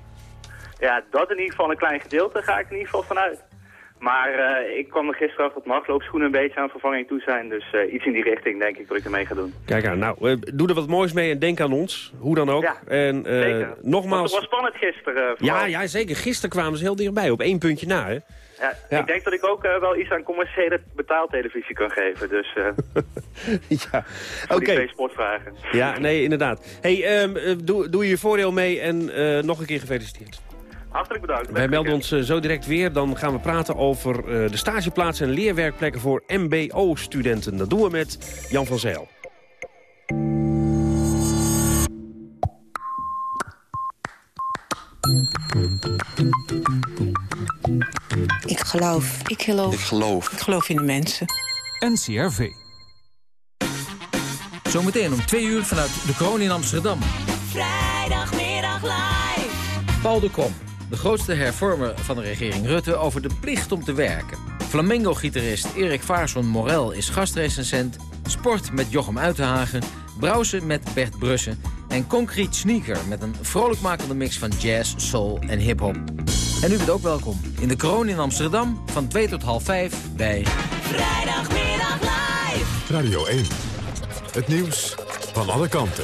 Ja, dat in ieder geval een klein gedeelte ga ik in ieder geval vanuit. Maar uh, ik kwam er gisteren af dat mijn hardloopschoenen een beetje aan vervanging toe zijn. Dus uh, iets in die richting denk ik dat ik ermee ga doen. Kijk aan, nou, uh, doe er wat moois mee en denk aan ons. Hoe dan ook. Ja, en, zeker. Nogmaals... Het was spannend gisteren. ja, ja, zeker. Gisteren kwamen ze heel dichtbij. Op één puntje na, hè? Ja, ja. Ik denk dat ik ook wel iets aan commerciële betaaltelevisie kan geven. Dus ja, oké. Okay. twee sportvragen. Ja, nee, inderdaad. hey, um, doe, doe je voordeel mee en nog een keer gefeliciteerd. Hartelijk bedankt. Wij melden ons uh, zo direct weer. Dan gaan we praten over uh, de stageplaatsen en leerwerkplekken voor mbo-studenten. Dat doen we met Jan van Zijl. Ik geloof. Ik geloof. Ik geloof. Ik geloof in de mensen. NCRV. Zometeen om twee uur vanuit de kroon in Amsterdam. Vrijdagmiddag live. Paul de Krom. De grootste hervormer van de regering Rutte over de plicht om te werken. Flamengo-gitarist Erik Vaarson Morel is gastrecensent. Sport met Jochem Uitenhagen. Browsen met Bert Brussen. En Concrete Sneaker met een vrolijkmakende mix van jazz, soul en hip-hop. En u bent ook welkom in de kroon in Amsterdam van 2 tot half 5 bij... Vrijdagmiddag live. Radio 1. Het nieuws van alle kanten.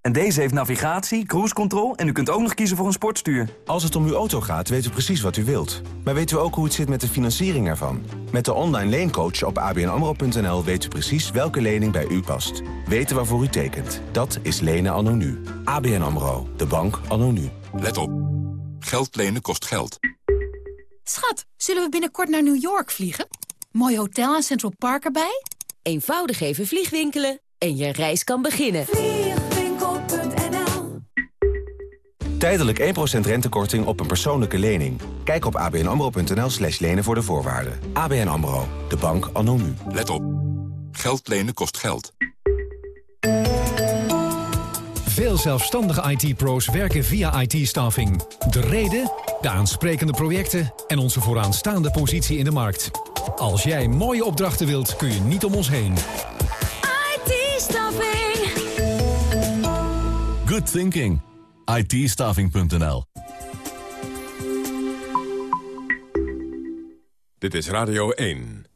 En deze heeft navigatie, cruise control en u kunt ook nog kiezen voor een sportstuur. Als het om uw auto gaat, weten we precies wat u wilt. Maar weten we ook hoe het zit met de financiering ervan? Met de online leencoach op abnamro.nl weet u precies welke lening bij u past. Weten waarvoor u tekent. Dat is lenen anno nu. ABN AMRO. De bank anno nu. Let op. Geld lenen kost geld. Schat, zullen we binnenkort naar New York vliegen? Mooi hotel en Central Park erbij? Eenvoudig even vliegwinkelen en je reis kan beginnen. Tijdelijk 1% rentekorting op een persoonlijke lening. Kijk op abnamro.nl slash lenen voor de voorwaarden. ABN AMRO, de bank anno nu. Let op. Geld lenen kost geld. Veel zelfstandige IT-pro's werken via IT-staffing. De reden, de aansprekende projecten en onze vooraanstaande positie in de markt. Als jij mooie opdrachten wilt, kun je niet om ons heen. IT-staffing. Good thinking. IT-staffing.nl Dit is Radio 1.